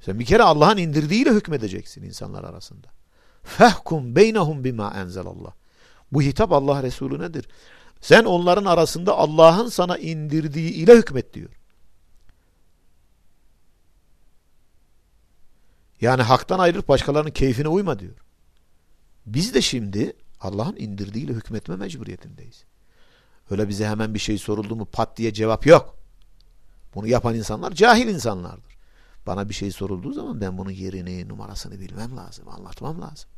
Sen bir kere Allah'ın indirdiğiyle hükmedeceksin insanlar arasında. Fehkum beynehum bima enzelallah. Bu hitap Allah Resulünedir. Sen onların arasında Allah'ın sana indirdiği ile hükmet diyor. Yani haktan ayrılıp başkalarının keyfine uyma diyor. Biz de şimdi Allah'ın indirdiğiyle hükmetme mecburiyetindeyiz. Öyle bize hemen bir şey soruldu mu pat diye cevap yok. Bunu yapan insanlar cahil insanlardır. Bana bir şey sorulduğu zaman ben bunun yerini, numarasını bilmem lazım, anlatmam lazım.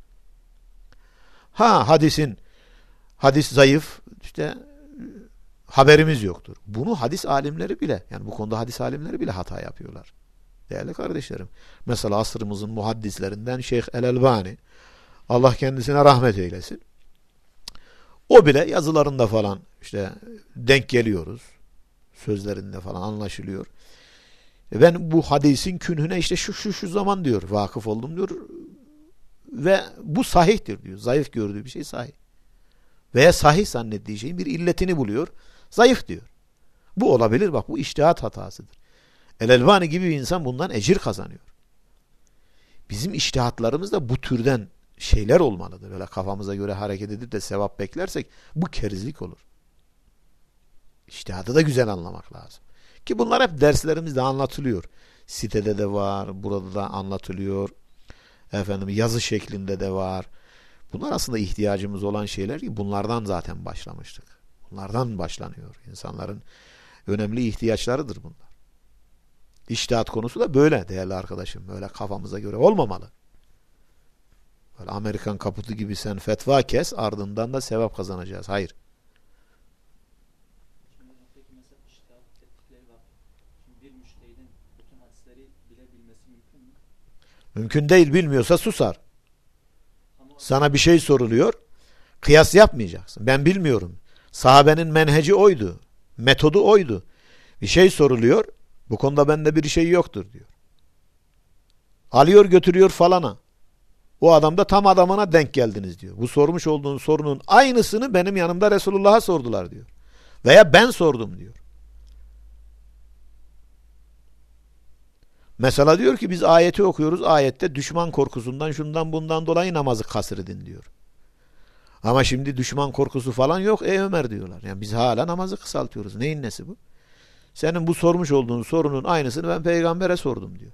Ha hadisin hadis zayıf işte haberimiz yoktur. Bunu hadis alimleri bile yani bu konuda hadis alimleri bile hata yapıyorlar. Değerli kardeşlerim. Mesela asrımızın muhaddislerinden Şeyh El-Elbani Allah kendisine rahmet eylesin. O bile yazılarında falan işte denk geliyoruz. Sözlerinde falan anlaşılıyor. E ben bu hadisin künhüne işte şu şu şu zaman diyor vakıf oldum diyor. Ve bu sahihtir diyor. Zayıf gördüğü bir şey sahih. Veya sahih zannettiği şeyin bir illetini buluyor. Zayıf diyor. Bu olabilir bak bu iştihat hatasıdır. El-Elvani gibi bir insan bundan ecir kazanıyor. Bizim iştihatlarımız da bu türden şeyler olmalıdır. Böyle kafamıza göre hareket edip de sevap beklersek bu kerizlik olur. İştihadı da güzel anlamak lazım. Ki bunlar hep derslerimizde anlatılıyor. Sitede de var, burada da anlatılıyor. Efendim yazı şeklinde de var. Bunlar aslında ihtiyacımız olan şeyler ki bunlardan zaten başlamıştık. Bunlardan başlanıyor. İnsanların önemli ihtiyaçlarıdır bunlar. İştihat konusu da böyle değerli arkadaşım. Böyle kafamıza göre olmamalı. Böyle Amerikan kaputu gibi sen fetva kes ardından da sevap kazanacağız. Hayır. Mümkün değil bilmiyorsa susar. Sana bir şey soruluyor. Kıyas yapmayacaksın. Ben bilmiyorum. Sahabenin menheci oydu. Metodu oydu. Bir şey soruluyor. Bu konuda bende bir şey yoktur diyor. Alıyor götürüyor falana. O adam da tam adamına denk geldiniz diyor. Bu sormuş olduğun sorunun aynısını benim yanımda Resulullah'a sordular diyor. Veya ben sordum diyor. Mesela diyor ki biz ayeti okuyoruz. Ayette düşman korkusundan şundan bundan dolayı namazı kasır edin diyor. Ama şimdi düşman korkusu falan yok. Ey Ömer diyorlar. Yani biz hala namazı kısaltıyoruz. Neyin nesi bu? Senin bu sormuş olduğun sorunun aynısını ben peygambere sordum diyor.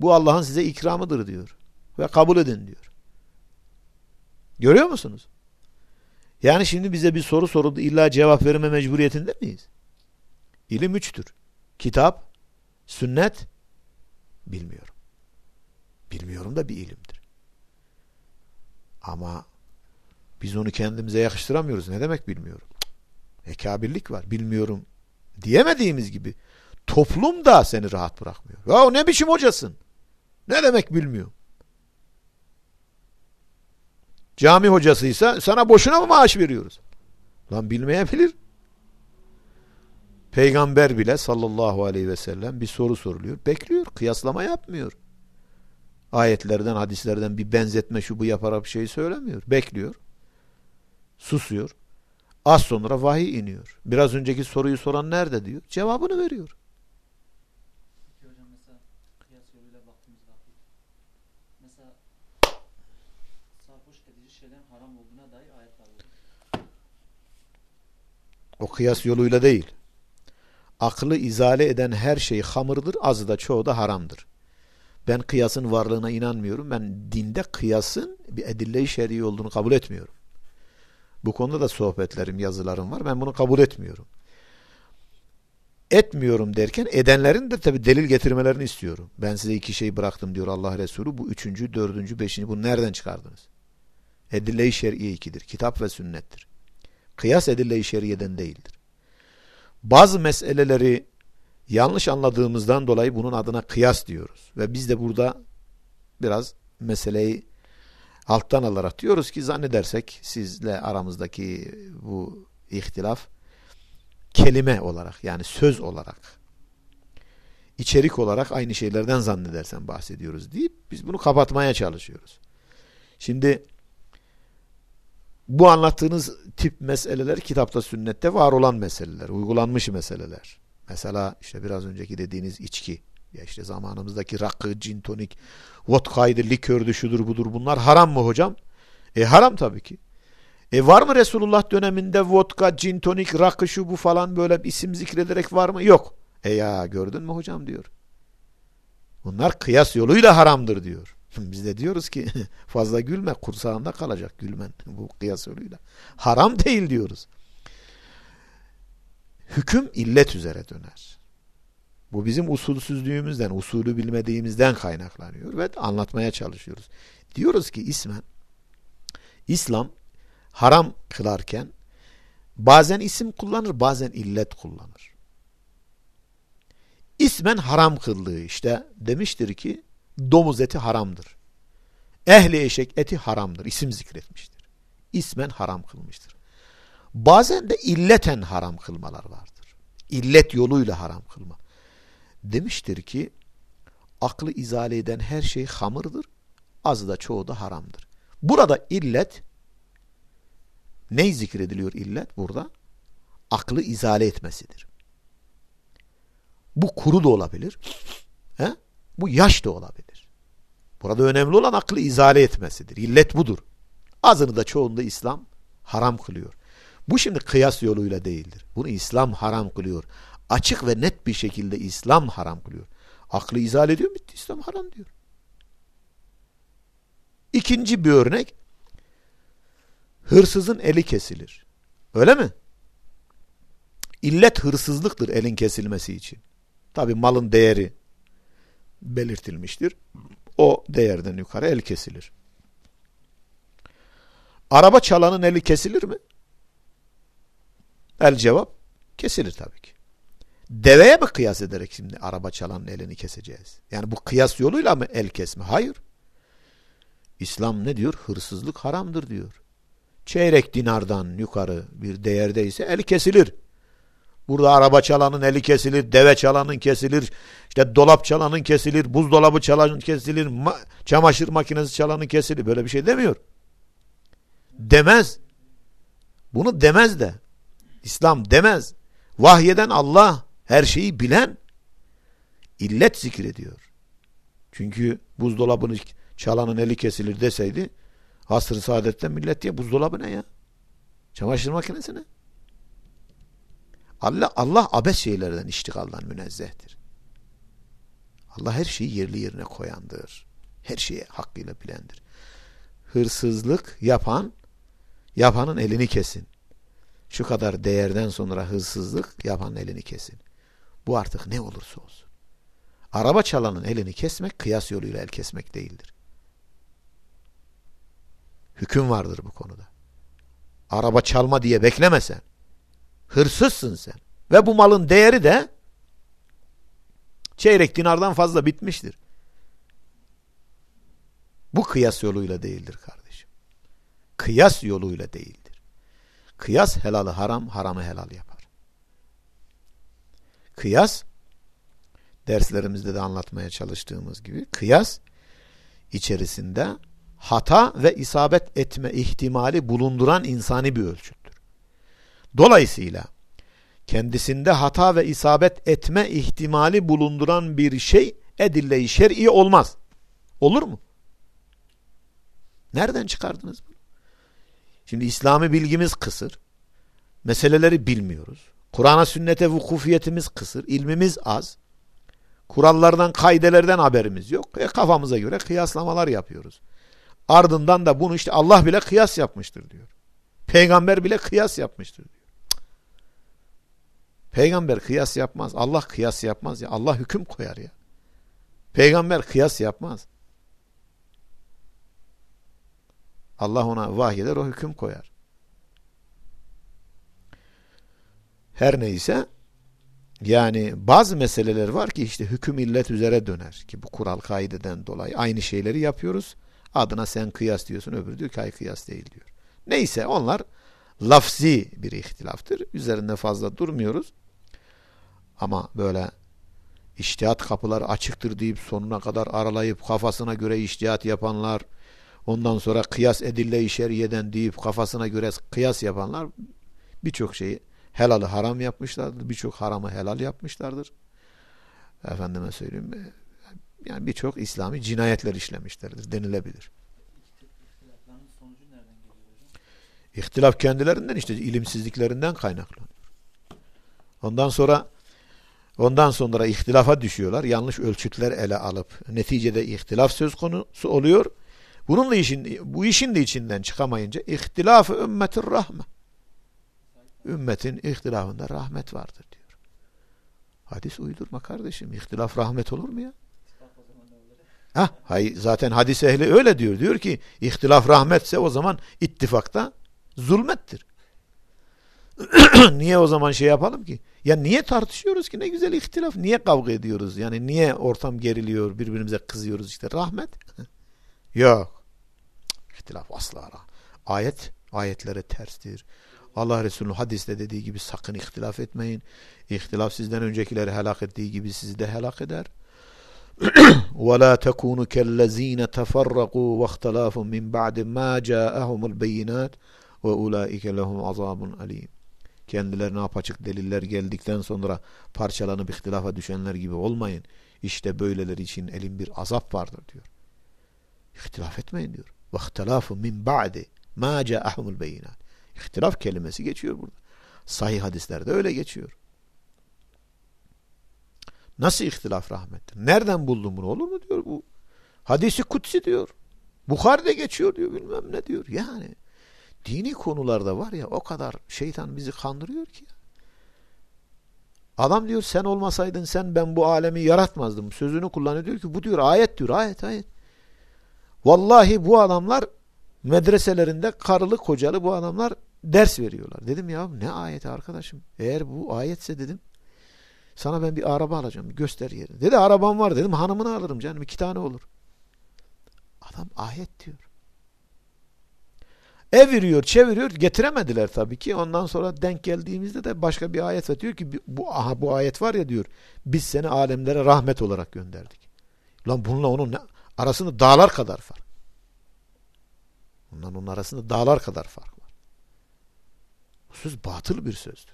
Bu Allah'ın size ikramıdır diyor. Ve kabul edin diyor. Görüyor musunuz? Yani şimdi bize bir soru soruldu. illa cevap verme mecburiyetinde miyiz? İlim üçtür. Kitap, sünnet, bilmiyorum. Bilmiyorum da bir ilimdir. Ama biz onu kendimize yakıştıramıyoruz. Ne demek bilmiyorum. Ekabirlik var. Bilmiyorum diyemediğimiz gibi toplum da seni rahat bırakmıyor. Ya ne biçim hocasın? Ne demek bilmiyorum. Cami hocasıysa sana boşuna mı maaş veriyoruz? Lan bilmeyebilir. Peygamber bile sallallahu aleyhi ve sellem bir soru soruluyor. Bekliyor. Kıyaslama yapmıyor. Ayetlerden, hadislerden bir benzetme şu bu yaparak bir şey söylemiyor. Bekliyor. Susuyor. Az sonra vahiy iniyor. Biraz önceki soruyu soran nerede diyor. Cevabını veriyor. Peki hocam mesela kıyas yoluyla baktığımız vakit mesela sarhoş edici şeylerin haram olduğuna dair ayetler var. O kıyas yoluyla değil. Aklı izale eden her şey hamırdır, azı da çoğu da haramdır. Ben kıyasın varlığına inanmıyorum. Ben dinde kıyasın bir edille-i şer'i olduğunu kabul etmiyorum. Bu konuda da sohbetlerim, yazılarım var. Ben bunu kabul etmiyorum. Etmiyorum derken edenlerin de tabi delil getirmelerini istiyorum. Ben size iki şey bıraktım diyor Allah Resulü. Bu üçüncü, dördüncü, beşinci bunu nereden çıkardınız? Edille-i şer'iye ikidir. Kitap ve sünnettir. Kıyas edille-i şer'iyeden değildir. Bazı meseleleri yanlış anladığımızdan dolayı bunun adına kıyas diyoruz. Ve biz de burada biraz meseleyi alttan alarak diyoruz ki zannedersek sizle aramızdaki bu ihtilaf kelime olarak yani söz olarak içerik olarak aynı şeylerden zannedersen bahsediyoruz deyip biz bunu kapatmaya çalışıyoruz. Şimdi bu anlattığınız tip meseleler kitapta sünnette var olan meseleler, uygulanmış meseleler. Mesela işte biraz önceki dediğiniz içki, ya işte zamanımızdaki rakı, cin tonik, vodkaydı, likördü, şudur budur bunlar haram mı hocam? E haram tabii ki. E var mı Resulullah döneminde vodka, cin tonik, rakı şu bu falan böyle bir isim zikrederek var mı? Yok. E ya gördün mü hocam diyor. Bunlar kıyas yoluyla haramdır diyor. *laughs* Biz de diyoruz ki *laughs* fazla gülme kursağında kalacak gülmen *laughs* bu kıyas yoluyla. Haram değil diyoruz. Hüküm illet üzere döner. Bu bizim usulsüzlüğümüzden, usulü bilmediğimizden kaynaklanıyor ve anlatmaya çalışıyoruz. Diyoruz ki ismen İslam haram kılarken bazen isim kullanır, bazen illet kullanır. İsmen haram kıldığı işte demiştir ki domuz eti haramdır. Ehli eşek eti haramdır. İsim zikretmiştir. İsmen haram kılmıştır. Bazen de illeten haram kılmalar vardır. İllet yoluyla haram kılma. Demiştir ki aklı izale eden her şey hamırdır. Azı da çoğu da haramdır. Burada illet ne zikrediliyor illet burada? Aklı izale etmesidir. Bu kuru da olabilir. He? Bu yaş da olabilir. Burada önemli olan aklı izale etmesidir. İllet budur. Azını da çoğunu da İslam haram kılıyor. Bu şimdi kıyas yoluyla değildir. Bunu İslam haram kılıyor. Açık ve net bir şekilde İslam haram kılıyor. Aklı izale ediyor bitti İslam haram diyor. İkinci bir örnek hırsızın eli kesilir. Öyle mi? İllet hırsızlıktır elin kesilmesi için. Tabi malın değeri belirtilmiştir. O değerden yukarı el kesilir. Araba çalanın eli kesilir mi? El cevap kesilir tabii ki. Deveye mi kıyas ederek şimdi araba çalanın elini keseceğiz? Yani bu kıyas yoluyla mı el kesme? Hayır. İslam ne diyor? Hırsızlık haramdır diyor. çeyrek dinardan yukarı bir değerdeyse el kesilir. Burada araba çalanın eli kesilir, deve çalanın kesilir, işte dolap çalanın kesilir, buzdolabı çalanın kesilir, ma çamaşır makinesi çalanın kesilir. Böyle bir şey demiyor. Demez. Bunu demez de. İslam demez. Vahyeden Allah her şeyi bilen illet zikrediyor. Çünkü buzdolabını çalanın eli kesilir deseydi asr-ı saadette millet diye buzdolabı ne ya? Çamaşır makinesi ne? Allah, Allah abes şeylerden iştigaldan münezzehtir. Allah her şeyi yerli yerine koyandır. Her şeyi hakkıyla bilendir. Hırsızlık yapan, yapanın elini kesin. Şu kadar değerden sonra hırsızlık yapanın elini kesin. Bu artık ne olursa olsun. Araba çalanın elini kesmek kıyas yoluyla el kesmek değildir. Hüküm vardır bu konuda. Araba çalma diye beklemesen. Hırsızsın sen. Ve bu malın değeri de çeyrek dinardan fazla bitmiştir. Bu kıyas yoluyla değildir kardeşim. Kıyas yoluyla değildir. Kıyas helalı haram, haramı helal yapar. Kıyas derslerimizde de anlatmaya çalıştığımız gibi kıyas içerisinde hata ve isabet etme ihtimali bulunduran insani bir ölçüttür. Dolayısıyla kendisinde hata ve isabet etme ihtimali bulunduran bir şey edille-i şer'i olmaz. Olur mu? Nereden çıkardınız bunu? Şimdi İslami bilgimiz kısır. Meseleleri bilmiyoruz. Kur'an'a sünnete vukufiyetimiz kısır. ilmimiz az. Kurallardan, kaidelerden haberimiz yok. E, kafamıza göre kıyaslamalar yapıyoruz. Ardından da bunu işte Allah bile kıyas yapmıştır diyor. Peygamber bile kıyas yapmıştır diyor. Peygamber kıyas yapmaz. Allah kıyas yapmaz ya. Allah hüküm koyar ya. Peygamber kıyas yapmaz. Allah ona vahyeder o hüküm koyar. Her neyse yani bazı meseleler var ki işte hüküm illet üzere döner ki bu kural kaideden dolayı aynı şeyleri yapıyoruz. Adına sen kıyas diyorsun öbürü diyor ki hayır kıyas değil diyor. Neyse onlar lafzi bir ihtilaftır. Üzerinde fazla durmuyoruz. Ama böyle iştihat kapıları açıktır deyip sonuna kadar aralayıp kafasına göre iştihat yapanlar, ondan sonra kıyas edille-i deyip kafasına göre kıyas yapanlar birçok şeyi helalı haram yapmışlardır. Birçok haramı helal yapmışlardır. Efendime söyleyeyim yani birçok İslami cinayetler işlemişlerdir denilebilir. İhtilaf kendilerinden işte ilimsizliklerinden kaynaklanıyor. Ondan sonra ondan sonra ihtilafa düşüyorlar. Yanlış ölçütler ele alıp neticede ihtilaf söz konusu oluyor. Bunun da işin bu işin de içinden çıkamayınca ihtilafı ümmetir rahme. Ümmetin ihtilafında rahmet vardır diyor. Hadis uydurma kardeşim. İhtilaf rahmet olur mu ya? Ha, hay, zaten hadis ehli öyle diyor. Diyor ki ihtilaf rahmetse o zaman ittifakta zulmettir. *clears throat* niye o zaman şey yapalım ki? Ya niye tartışıyoruz ki? Ne güzel ihtilaf. Niye kavga ediyoruz? Yani niye ortam geriliyor? Birbirimize kızıyoruz işte. Rahmet. *laughs* Yok. İhtilaf asla. Ayet ayetlere terstir. Allah Resulü hadiste dediği gibi sakın ihtilaf etmeyin. İhtilaf sizden öncekileri helak ettiği gibi sizi de helak eder. ولا تكونوا كالذين تفرقوا واختلافوا من بعد ما جاءهم البينات ve ulaike lehum azabun alim. Kendilerine apaçık deliller geldikten sonra parçalanıp ihtilafa düşenler gibi olmayın. İşte böyleleri için elin bir azap vardır diyor. İhtilaf etmeyin diyor. Ve ihtilafu min ba'di ma ca'ahumul beyinat. İhtilaf kelimesi geçiyor burada. Sahih hadislerde öyle geçiyor. Nasıl ihtilaf rahmettir? Nereden buldun bunu olur mu diyor bu. Hadisi kutsi diyor. Bukhari'de geçiyor diyor bilmem ne diyor. Yani dini konularda var ya o kadar şeytan bizi kandırıyor ki. Adam diyor sen olmasaydın sen ben bu alemi yaratmazdım. Sözünü kullanıyor diyor ki bu diyor ayet diyor ayet ayet. Vallahi bu adamlar medreselerinde karılı kocalı bu adamlar ders veriyorlar. Dedim ya ne ayeti arkadaşım? Eğer bu ayetse dedim sana ben bir araba alacağım. Göster yerini. Dedi arabam var dedim. Hanımını alırım canım. iki tane olur. Adam ayet diyor. Eviriyor, çeviriyor. Getiremediler tabii ki. Ondan sonra denk geldiğimizde de başka bir ayet var. Diyor ki bu, aha, bu ayet var ya diyor. Biz seni alemlere rahmet olarak gönderdik. Lan bununla onun arasında dağlar kadar fark. Bunların onun arasında dağlar kadar fark var. Bu söz batıl bir sözdür.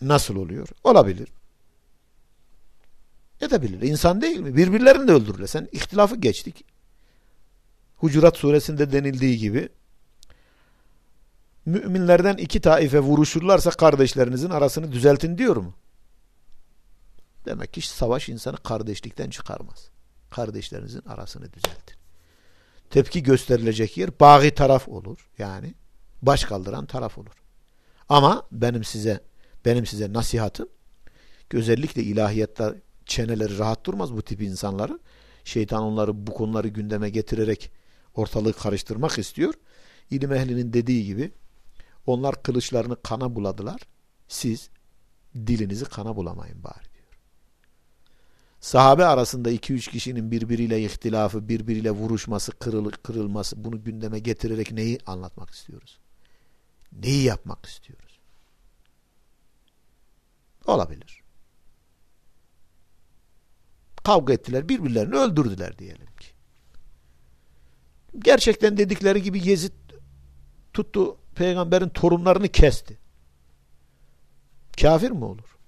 Nasıl oluyor? Olabilir. Edebilir. İnsan değil mi? Birbirlerini de öldürürler. İhtilafı geçtik. Hucurat suresinde denildiği gibi müminlerden iki taife vuruşurlarsa kardeşlerinizin arasını düzeltin diyor mu? Demek ki savaş insanı kardeşlikten çıkarmaz. Kardeşlerinizin arasını düzeltin. Tepki gösterilecek yer bağı taraf olur. Yani baş kaldıran taraf olur. Ama benim size benim size nasihatım özellikle ilahiyatta çeneleri rahat durmaz bu tip insanların. Şeytan onları bu konuları gündeme getirerek ortalığı karıştırmak istiyor. İlim ehlinin dediği gibi onlar kılıçlarını kana buladılar. Siz dilinizi kana bulamayın bari diyor. Sahabe arasında iki üç kişinin birbiriyle ihtilafı, birbiriyle vuruşması, kırıl kırılması bunu gündeme getirerek neyi anlatmak istiyoruz? Neyi yapmak istiyoruz? Olabilir. Kavga ettiler, birbirlerini öldürdüler diyelim ki. Gerçekten dedikleri gibi Yezid tuttu peygamberin torunlarını kesti. Kafir mi olur?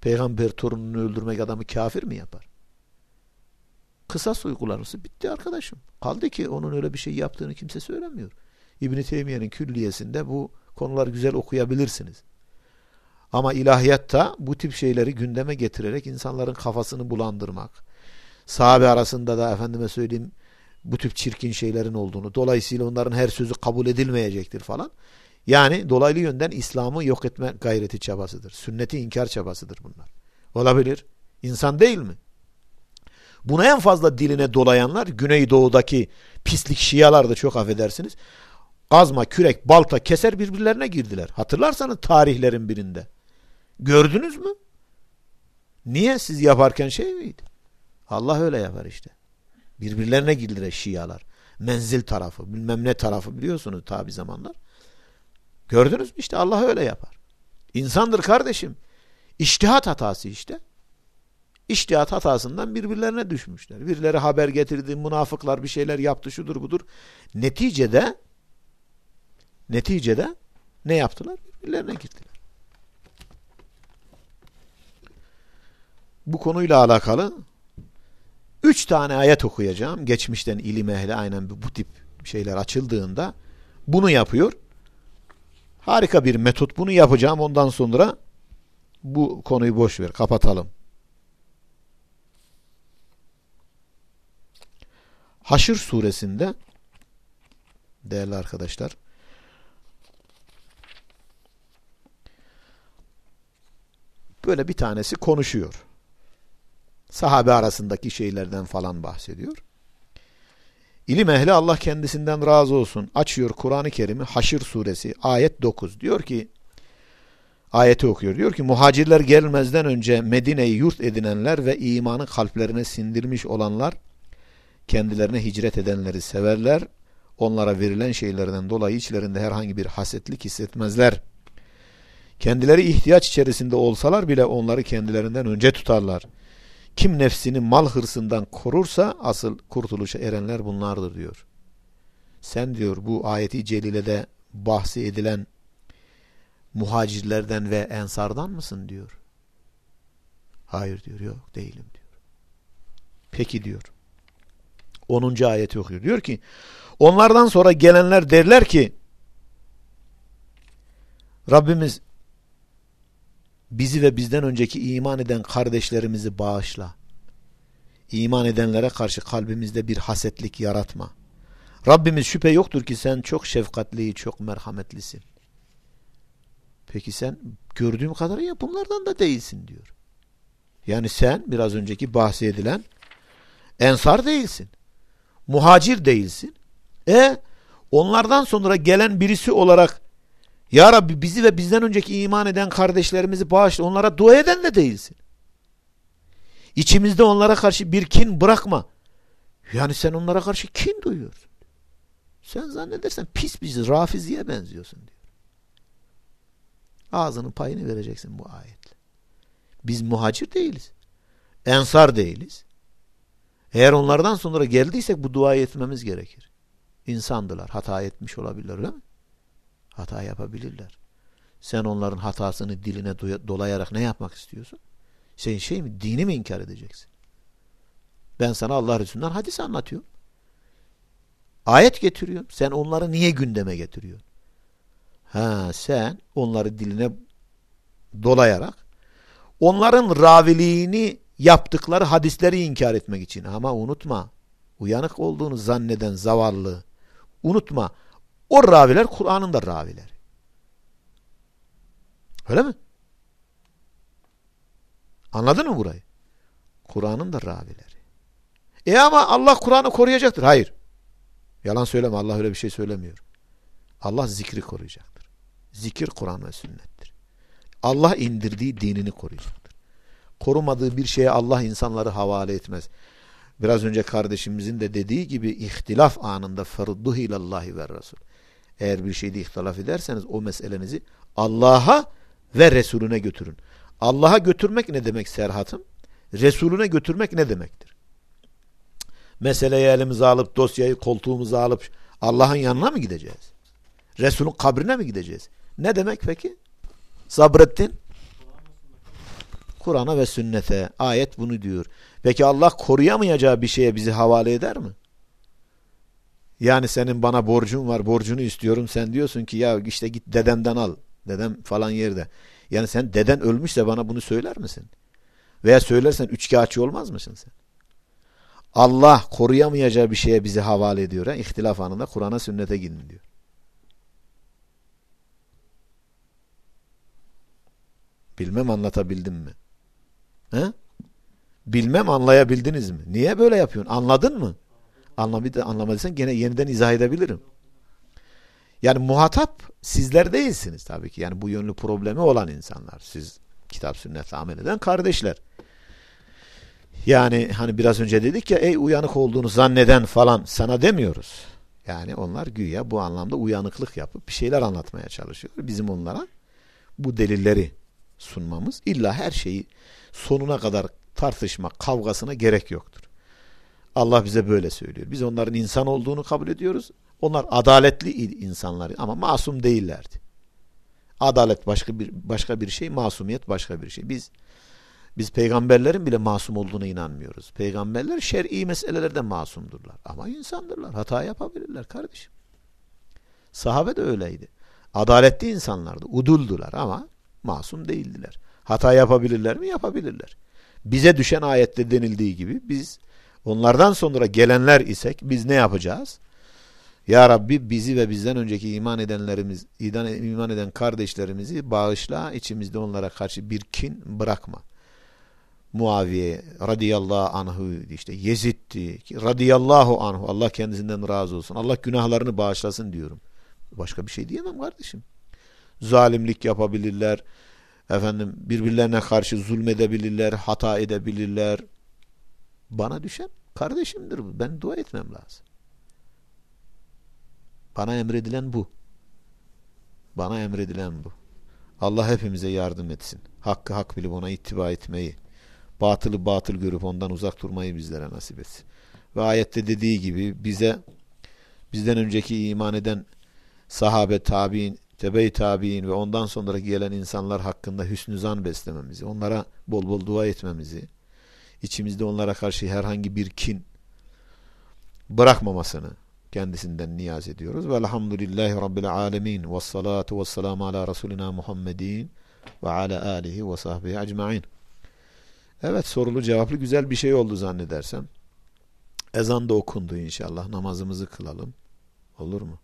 Peygamber torununu öldürmek adamı kafir mi yapar? Kısas uygulanırsa bitti arkadaşım. Kaldı ki onun öyle bir şey yaptığını kimse söylemiyor. İbn-i Teymiye'nin külliyesinde bu konuları güzel okuyabilirsiniz. Ama ilahiyatta bu tip şeyleri gündeme getirerek insanların kafasını bulandırmak, sahabe arasında da efendime söyleyeyim bu tip çirkin şeylerin olduğunu, dolayısıyla onların her sözü kabul edilmeyecektir falan. Yani dolaylı yönden İslam'ı yok etme gayreti çabasıdır. Sünneti inkar çabasıdır bunlar. Olabilir. İnsan değil mi? Buna en fazla diline dolayanlar Güneydoğu'daki pislik şialar da çok affedersiniz. Kazma, kürek, balta keser birbirlerine girdiler. Hatırlarsanız tarihlerin birinde. Gördünüz mü? Niye siz yaparken şey miydi? Allah öyle yapar işte. Birbirlerine girdiler şialar. Menzil tarafı, bilmem ne tarafı biliyorsunuz tabi zamanlar. Gördünüz mü? İşte Allah öyle yapar. İnsandır kardeşim. İştihat hatası işte. İştihat hatasından birbirlerine düşmüşler. Birileri haber getirdi, münafıklar bir şeyler yaptı, şudur budur. Neticede neticede ne yaptılar? Birbirlerine girdiler. Bu konuyla alakalı üç tane ayet okuyacağım. Geçmişten ilim ehli aynen bu tip şeyler açıldığında bunu yapıyor. Harika bir metot. Bunu yapacağım. Ondan sonra bu konuyu boş ver. Kapatalım. Haşr suresinde değerli arkadaşlar böyle bir tanesi konuşuyor. Sahabe arasındaki şeylerden falan bahsediyor. İlim ehli Allah kendisinden razı olsun. Açıyor Kur'an-ı Kerim'i Haşr suresi ayet 9. Diyor ki ayeti okuyor. Diyor ki muhacirler gelmezden önce Medine'yi yurt edinenler ve imanı kalplerine sindirmiş olanlar kendilerine hicret edenleri severler. Onlara verilen şeylerden dolayı içlerinde herhangi bir hasetlik hissetmezler. Kendileri ihtiyaç içerisinde olsalar bile onları kendilerinden önce tutarlar. Kim nefsini mal hırsından korursa asıl kurtuluşa erenler bunlardır diyor. Sen diyor bu ayeti celilede bahsi edilen muhacirlerden ve ensardan mısın diyor. Hayır diyor yok değilim diyor. Peki diyor. 10. ayeti okuyor. Diyor ki onlardan sonra gelenler derler ki Rabbimiz bizi ve bizden önceki iman eden kardeşlerimizi bağışla. İman edenlere karşı kalbimizde bir hasetlik yaratma. Rabbimiz şüphe yoktur ki sen çok şefkatli, çok merhametlisin. Peki sen gördüğüm kadarıyla bunlardan da değilsin diyor. Yani sen biraz önceki bahsedilen ensar değilsin. Muhacir değilsin. E onlardan sonra gelen birisi olarak ya Rabbi bizi ve bizden önceki iman eden kardeşlerimizi bağışla. Onlara dua eden de değilsin. İçimizde onlara karşı bir kin bırakma. Yani sen onlara karşı kin duyuyorsun. Sen zannedersen pis bir rafiziye benziyorsun diyor. Ağzının payını vereceksin bu ayetle. Biz muhacir değiliz. Ensar değiliz. Eğer onlardan sonra geldiysek bu duayı etmemiz gerekir. İnsandılar. Hata etmiş olabilirler öyle mi? Hata yapabilirler. Sen onların hatasını diline dolayarak ne yapmak istiyorsun? Sen şey mi? Dini mi inkar edeceksin? Ben sana Allah Resulü'nden hadis anlatıyorum. Ayet getiriyorum. Sen onları niye gündeme getiriyorsun? Ha sen onları diline dolayarak onların raviliğini yaptıkları hadisleri inkar etmek için. Ama unutma uyanık olduğunu zanneden zavallı unutma o raviler Kur'an'ın da ravileri. Öyle mi? Anladın mı burayı? Kur'an'ın da ravileri. E ama Allah Kur'an'ı koruyacaktır. Hayır. Yalan söyleme. Allah öyle bir şey söylemiyor. Allah zikri koruyacaktır. Zikir Kur'an ve sünnettir. Allah indirdiği dinini koruyacaktır. Korumadığı bir şeye Allah insanları havale etmez. Biraz önce kardeşimizin de dediği gibi ihtilaf anında ferudduh ilallahi ve Resul. Eğer bir şeyde ihtilaf ederseniz o meselenizi Allah'a ve Resulüne götürün. Allah'a götürmek ne demek Serhat'ım? Resulüne götürmek ne demektir? Meseleyi elimize alıp dosyayı koltuğumuza alıp Allah'ın yanına mı gideceğiz? Resul'ün kabrine mi gideceğiz? Ne demek peki? Sabrettin? Kur'an'a ve sünnete. Ayet bunu diyor. Peki Allah koruyamayacağı bir şeye bizi havale eder mi? Yani senin bana borcun var, borcunu istiyorum. Sen diyorsun ki ya işte git dedemden al. Dedem falan yerde. Yani sen deden ölmüşse bana bunu söyler misin? Veya söylersen üçkağıtçı olmaz mısın sen? Allah koruyamayacağı bir şeye bizi havale ediyor. He? İhtilaf anında Kur'an'a sünnete gidin diyor. Bilmem anlatabildim mi? He? Bilmem anlayabildiniz mi? Niye böyle yapıyorsun? Anladın mı? Anlamadı, anlamadıysan gene yeniden izah edebilirim. Yani muhatap sizler değilsiniz tabii ki. Yani bu yönlü problemi olan insanlar. Siz kitap sünnetle amel eden kardeşler. Yani hani biraz önce dedik ya ey uyanık olduğunu zanneden falan sana demiyoruz. Yani onlar güya bu anlamda uyanıklık yapıp bir şeyler anlatmaya çalışıyor. Bizim onlara bu delilleri sunmamız illa her şeyi sonuna kadar tartışma, kavgasına gerek yoktur. Allah bize böyle söylüyor. Biz onların insan olduğunu kabul ediyoruz. Onlar adaletli insanlar ama masum değillerdi. Adalet başka bir başka bir şey, masumiyet başka bir şey. Biz biz peygamberlerin bile masum olduğuna inanmıyoruz. Peygamberler şer'i meselelerde masumdurlar ama insandırlar. Hata yapabilirler kardeşim. Sahabe de öyleydi. Adaletli insanlardı, uduldular ama masum değildiler. Hata yapabilirler mi? Yapabilirler. Bize düşen ayette denildiği gibi biz onlardan sonra gelenler isek biz ne yapacağız? Ya Rabbi bizi ve bizden önceki iman edenlerimiz, iman eden kardeşlerimizi bağışla, içimizde onlara karşı bir kin bırakma. Muaviye radıyallahu anhu işte Yezid'di radıyallahu anhu Allah kendisinden razı olsun. Allah günahlarını bağışlasın diyorum. Başka bir şey diyemem kardeşim. Zalimlik yapabilirler. Efendim birbirlerine karşı zulmedebilirler, hata edebilirler. Bana düşen kardeşimdir bu. Ben dua etmem lazım. Bana emredilen bu. Bana emredilen bu. Allah hepimize yardım etsin. Hakkı hak bilip ona ittiba etmeyi, batılı batıl görüp ondan uzak durmayı bizlere nasip etsin. Ve ayette dediği gibi bize bizden önceki iman eden sahabe, tabi'in, tebe-i tabi'in ve ondan sonra gelen insanlar hakkında hüsnü zan beslememizi, onlara bol bol dua etmemizi, içimizde onlara karşı herhangi bir kin bırakmamasını, kendisinden niyaz ediyoruz. Velhamdülillahi Rabbil alemin. Ve salatu ve selamu ala Resulina Muhammedin ve ala alihi ve sahbihi ecmain. Evet sorulu cevaplı güzel bir şey oldu zannedersem. Ezan da okundu inşallah. Namazımızı kılalım. Olur mu?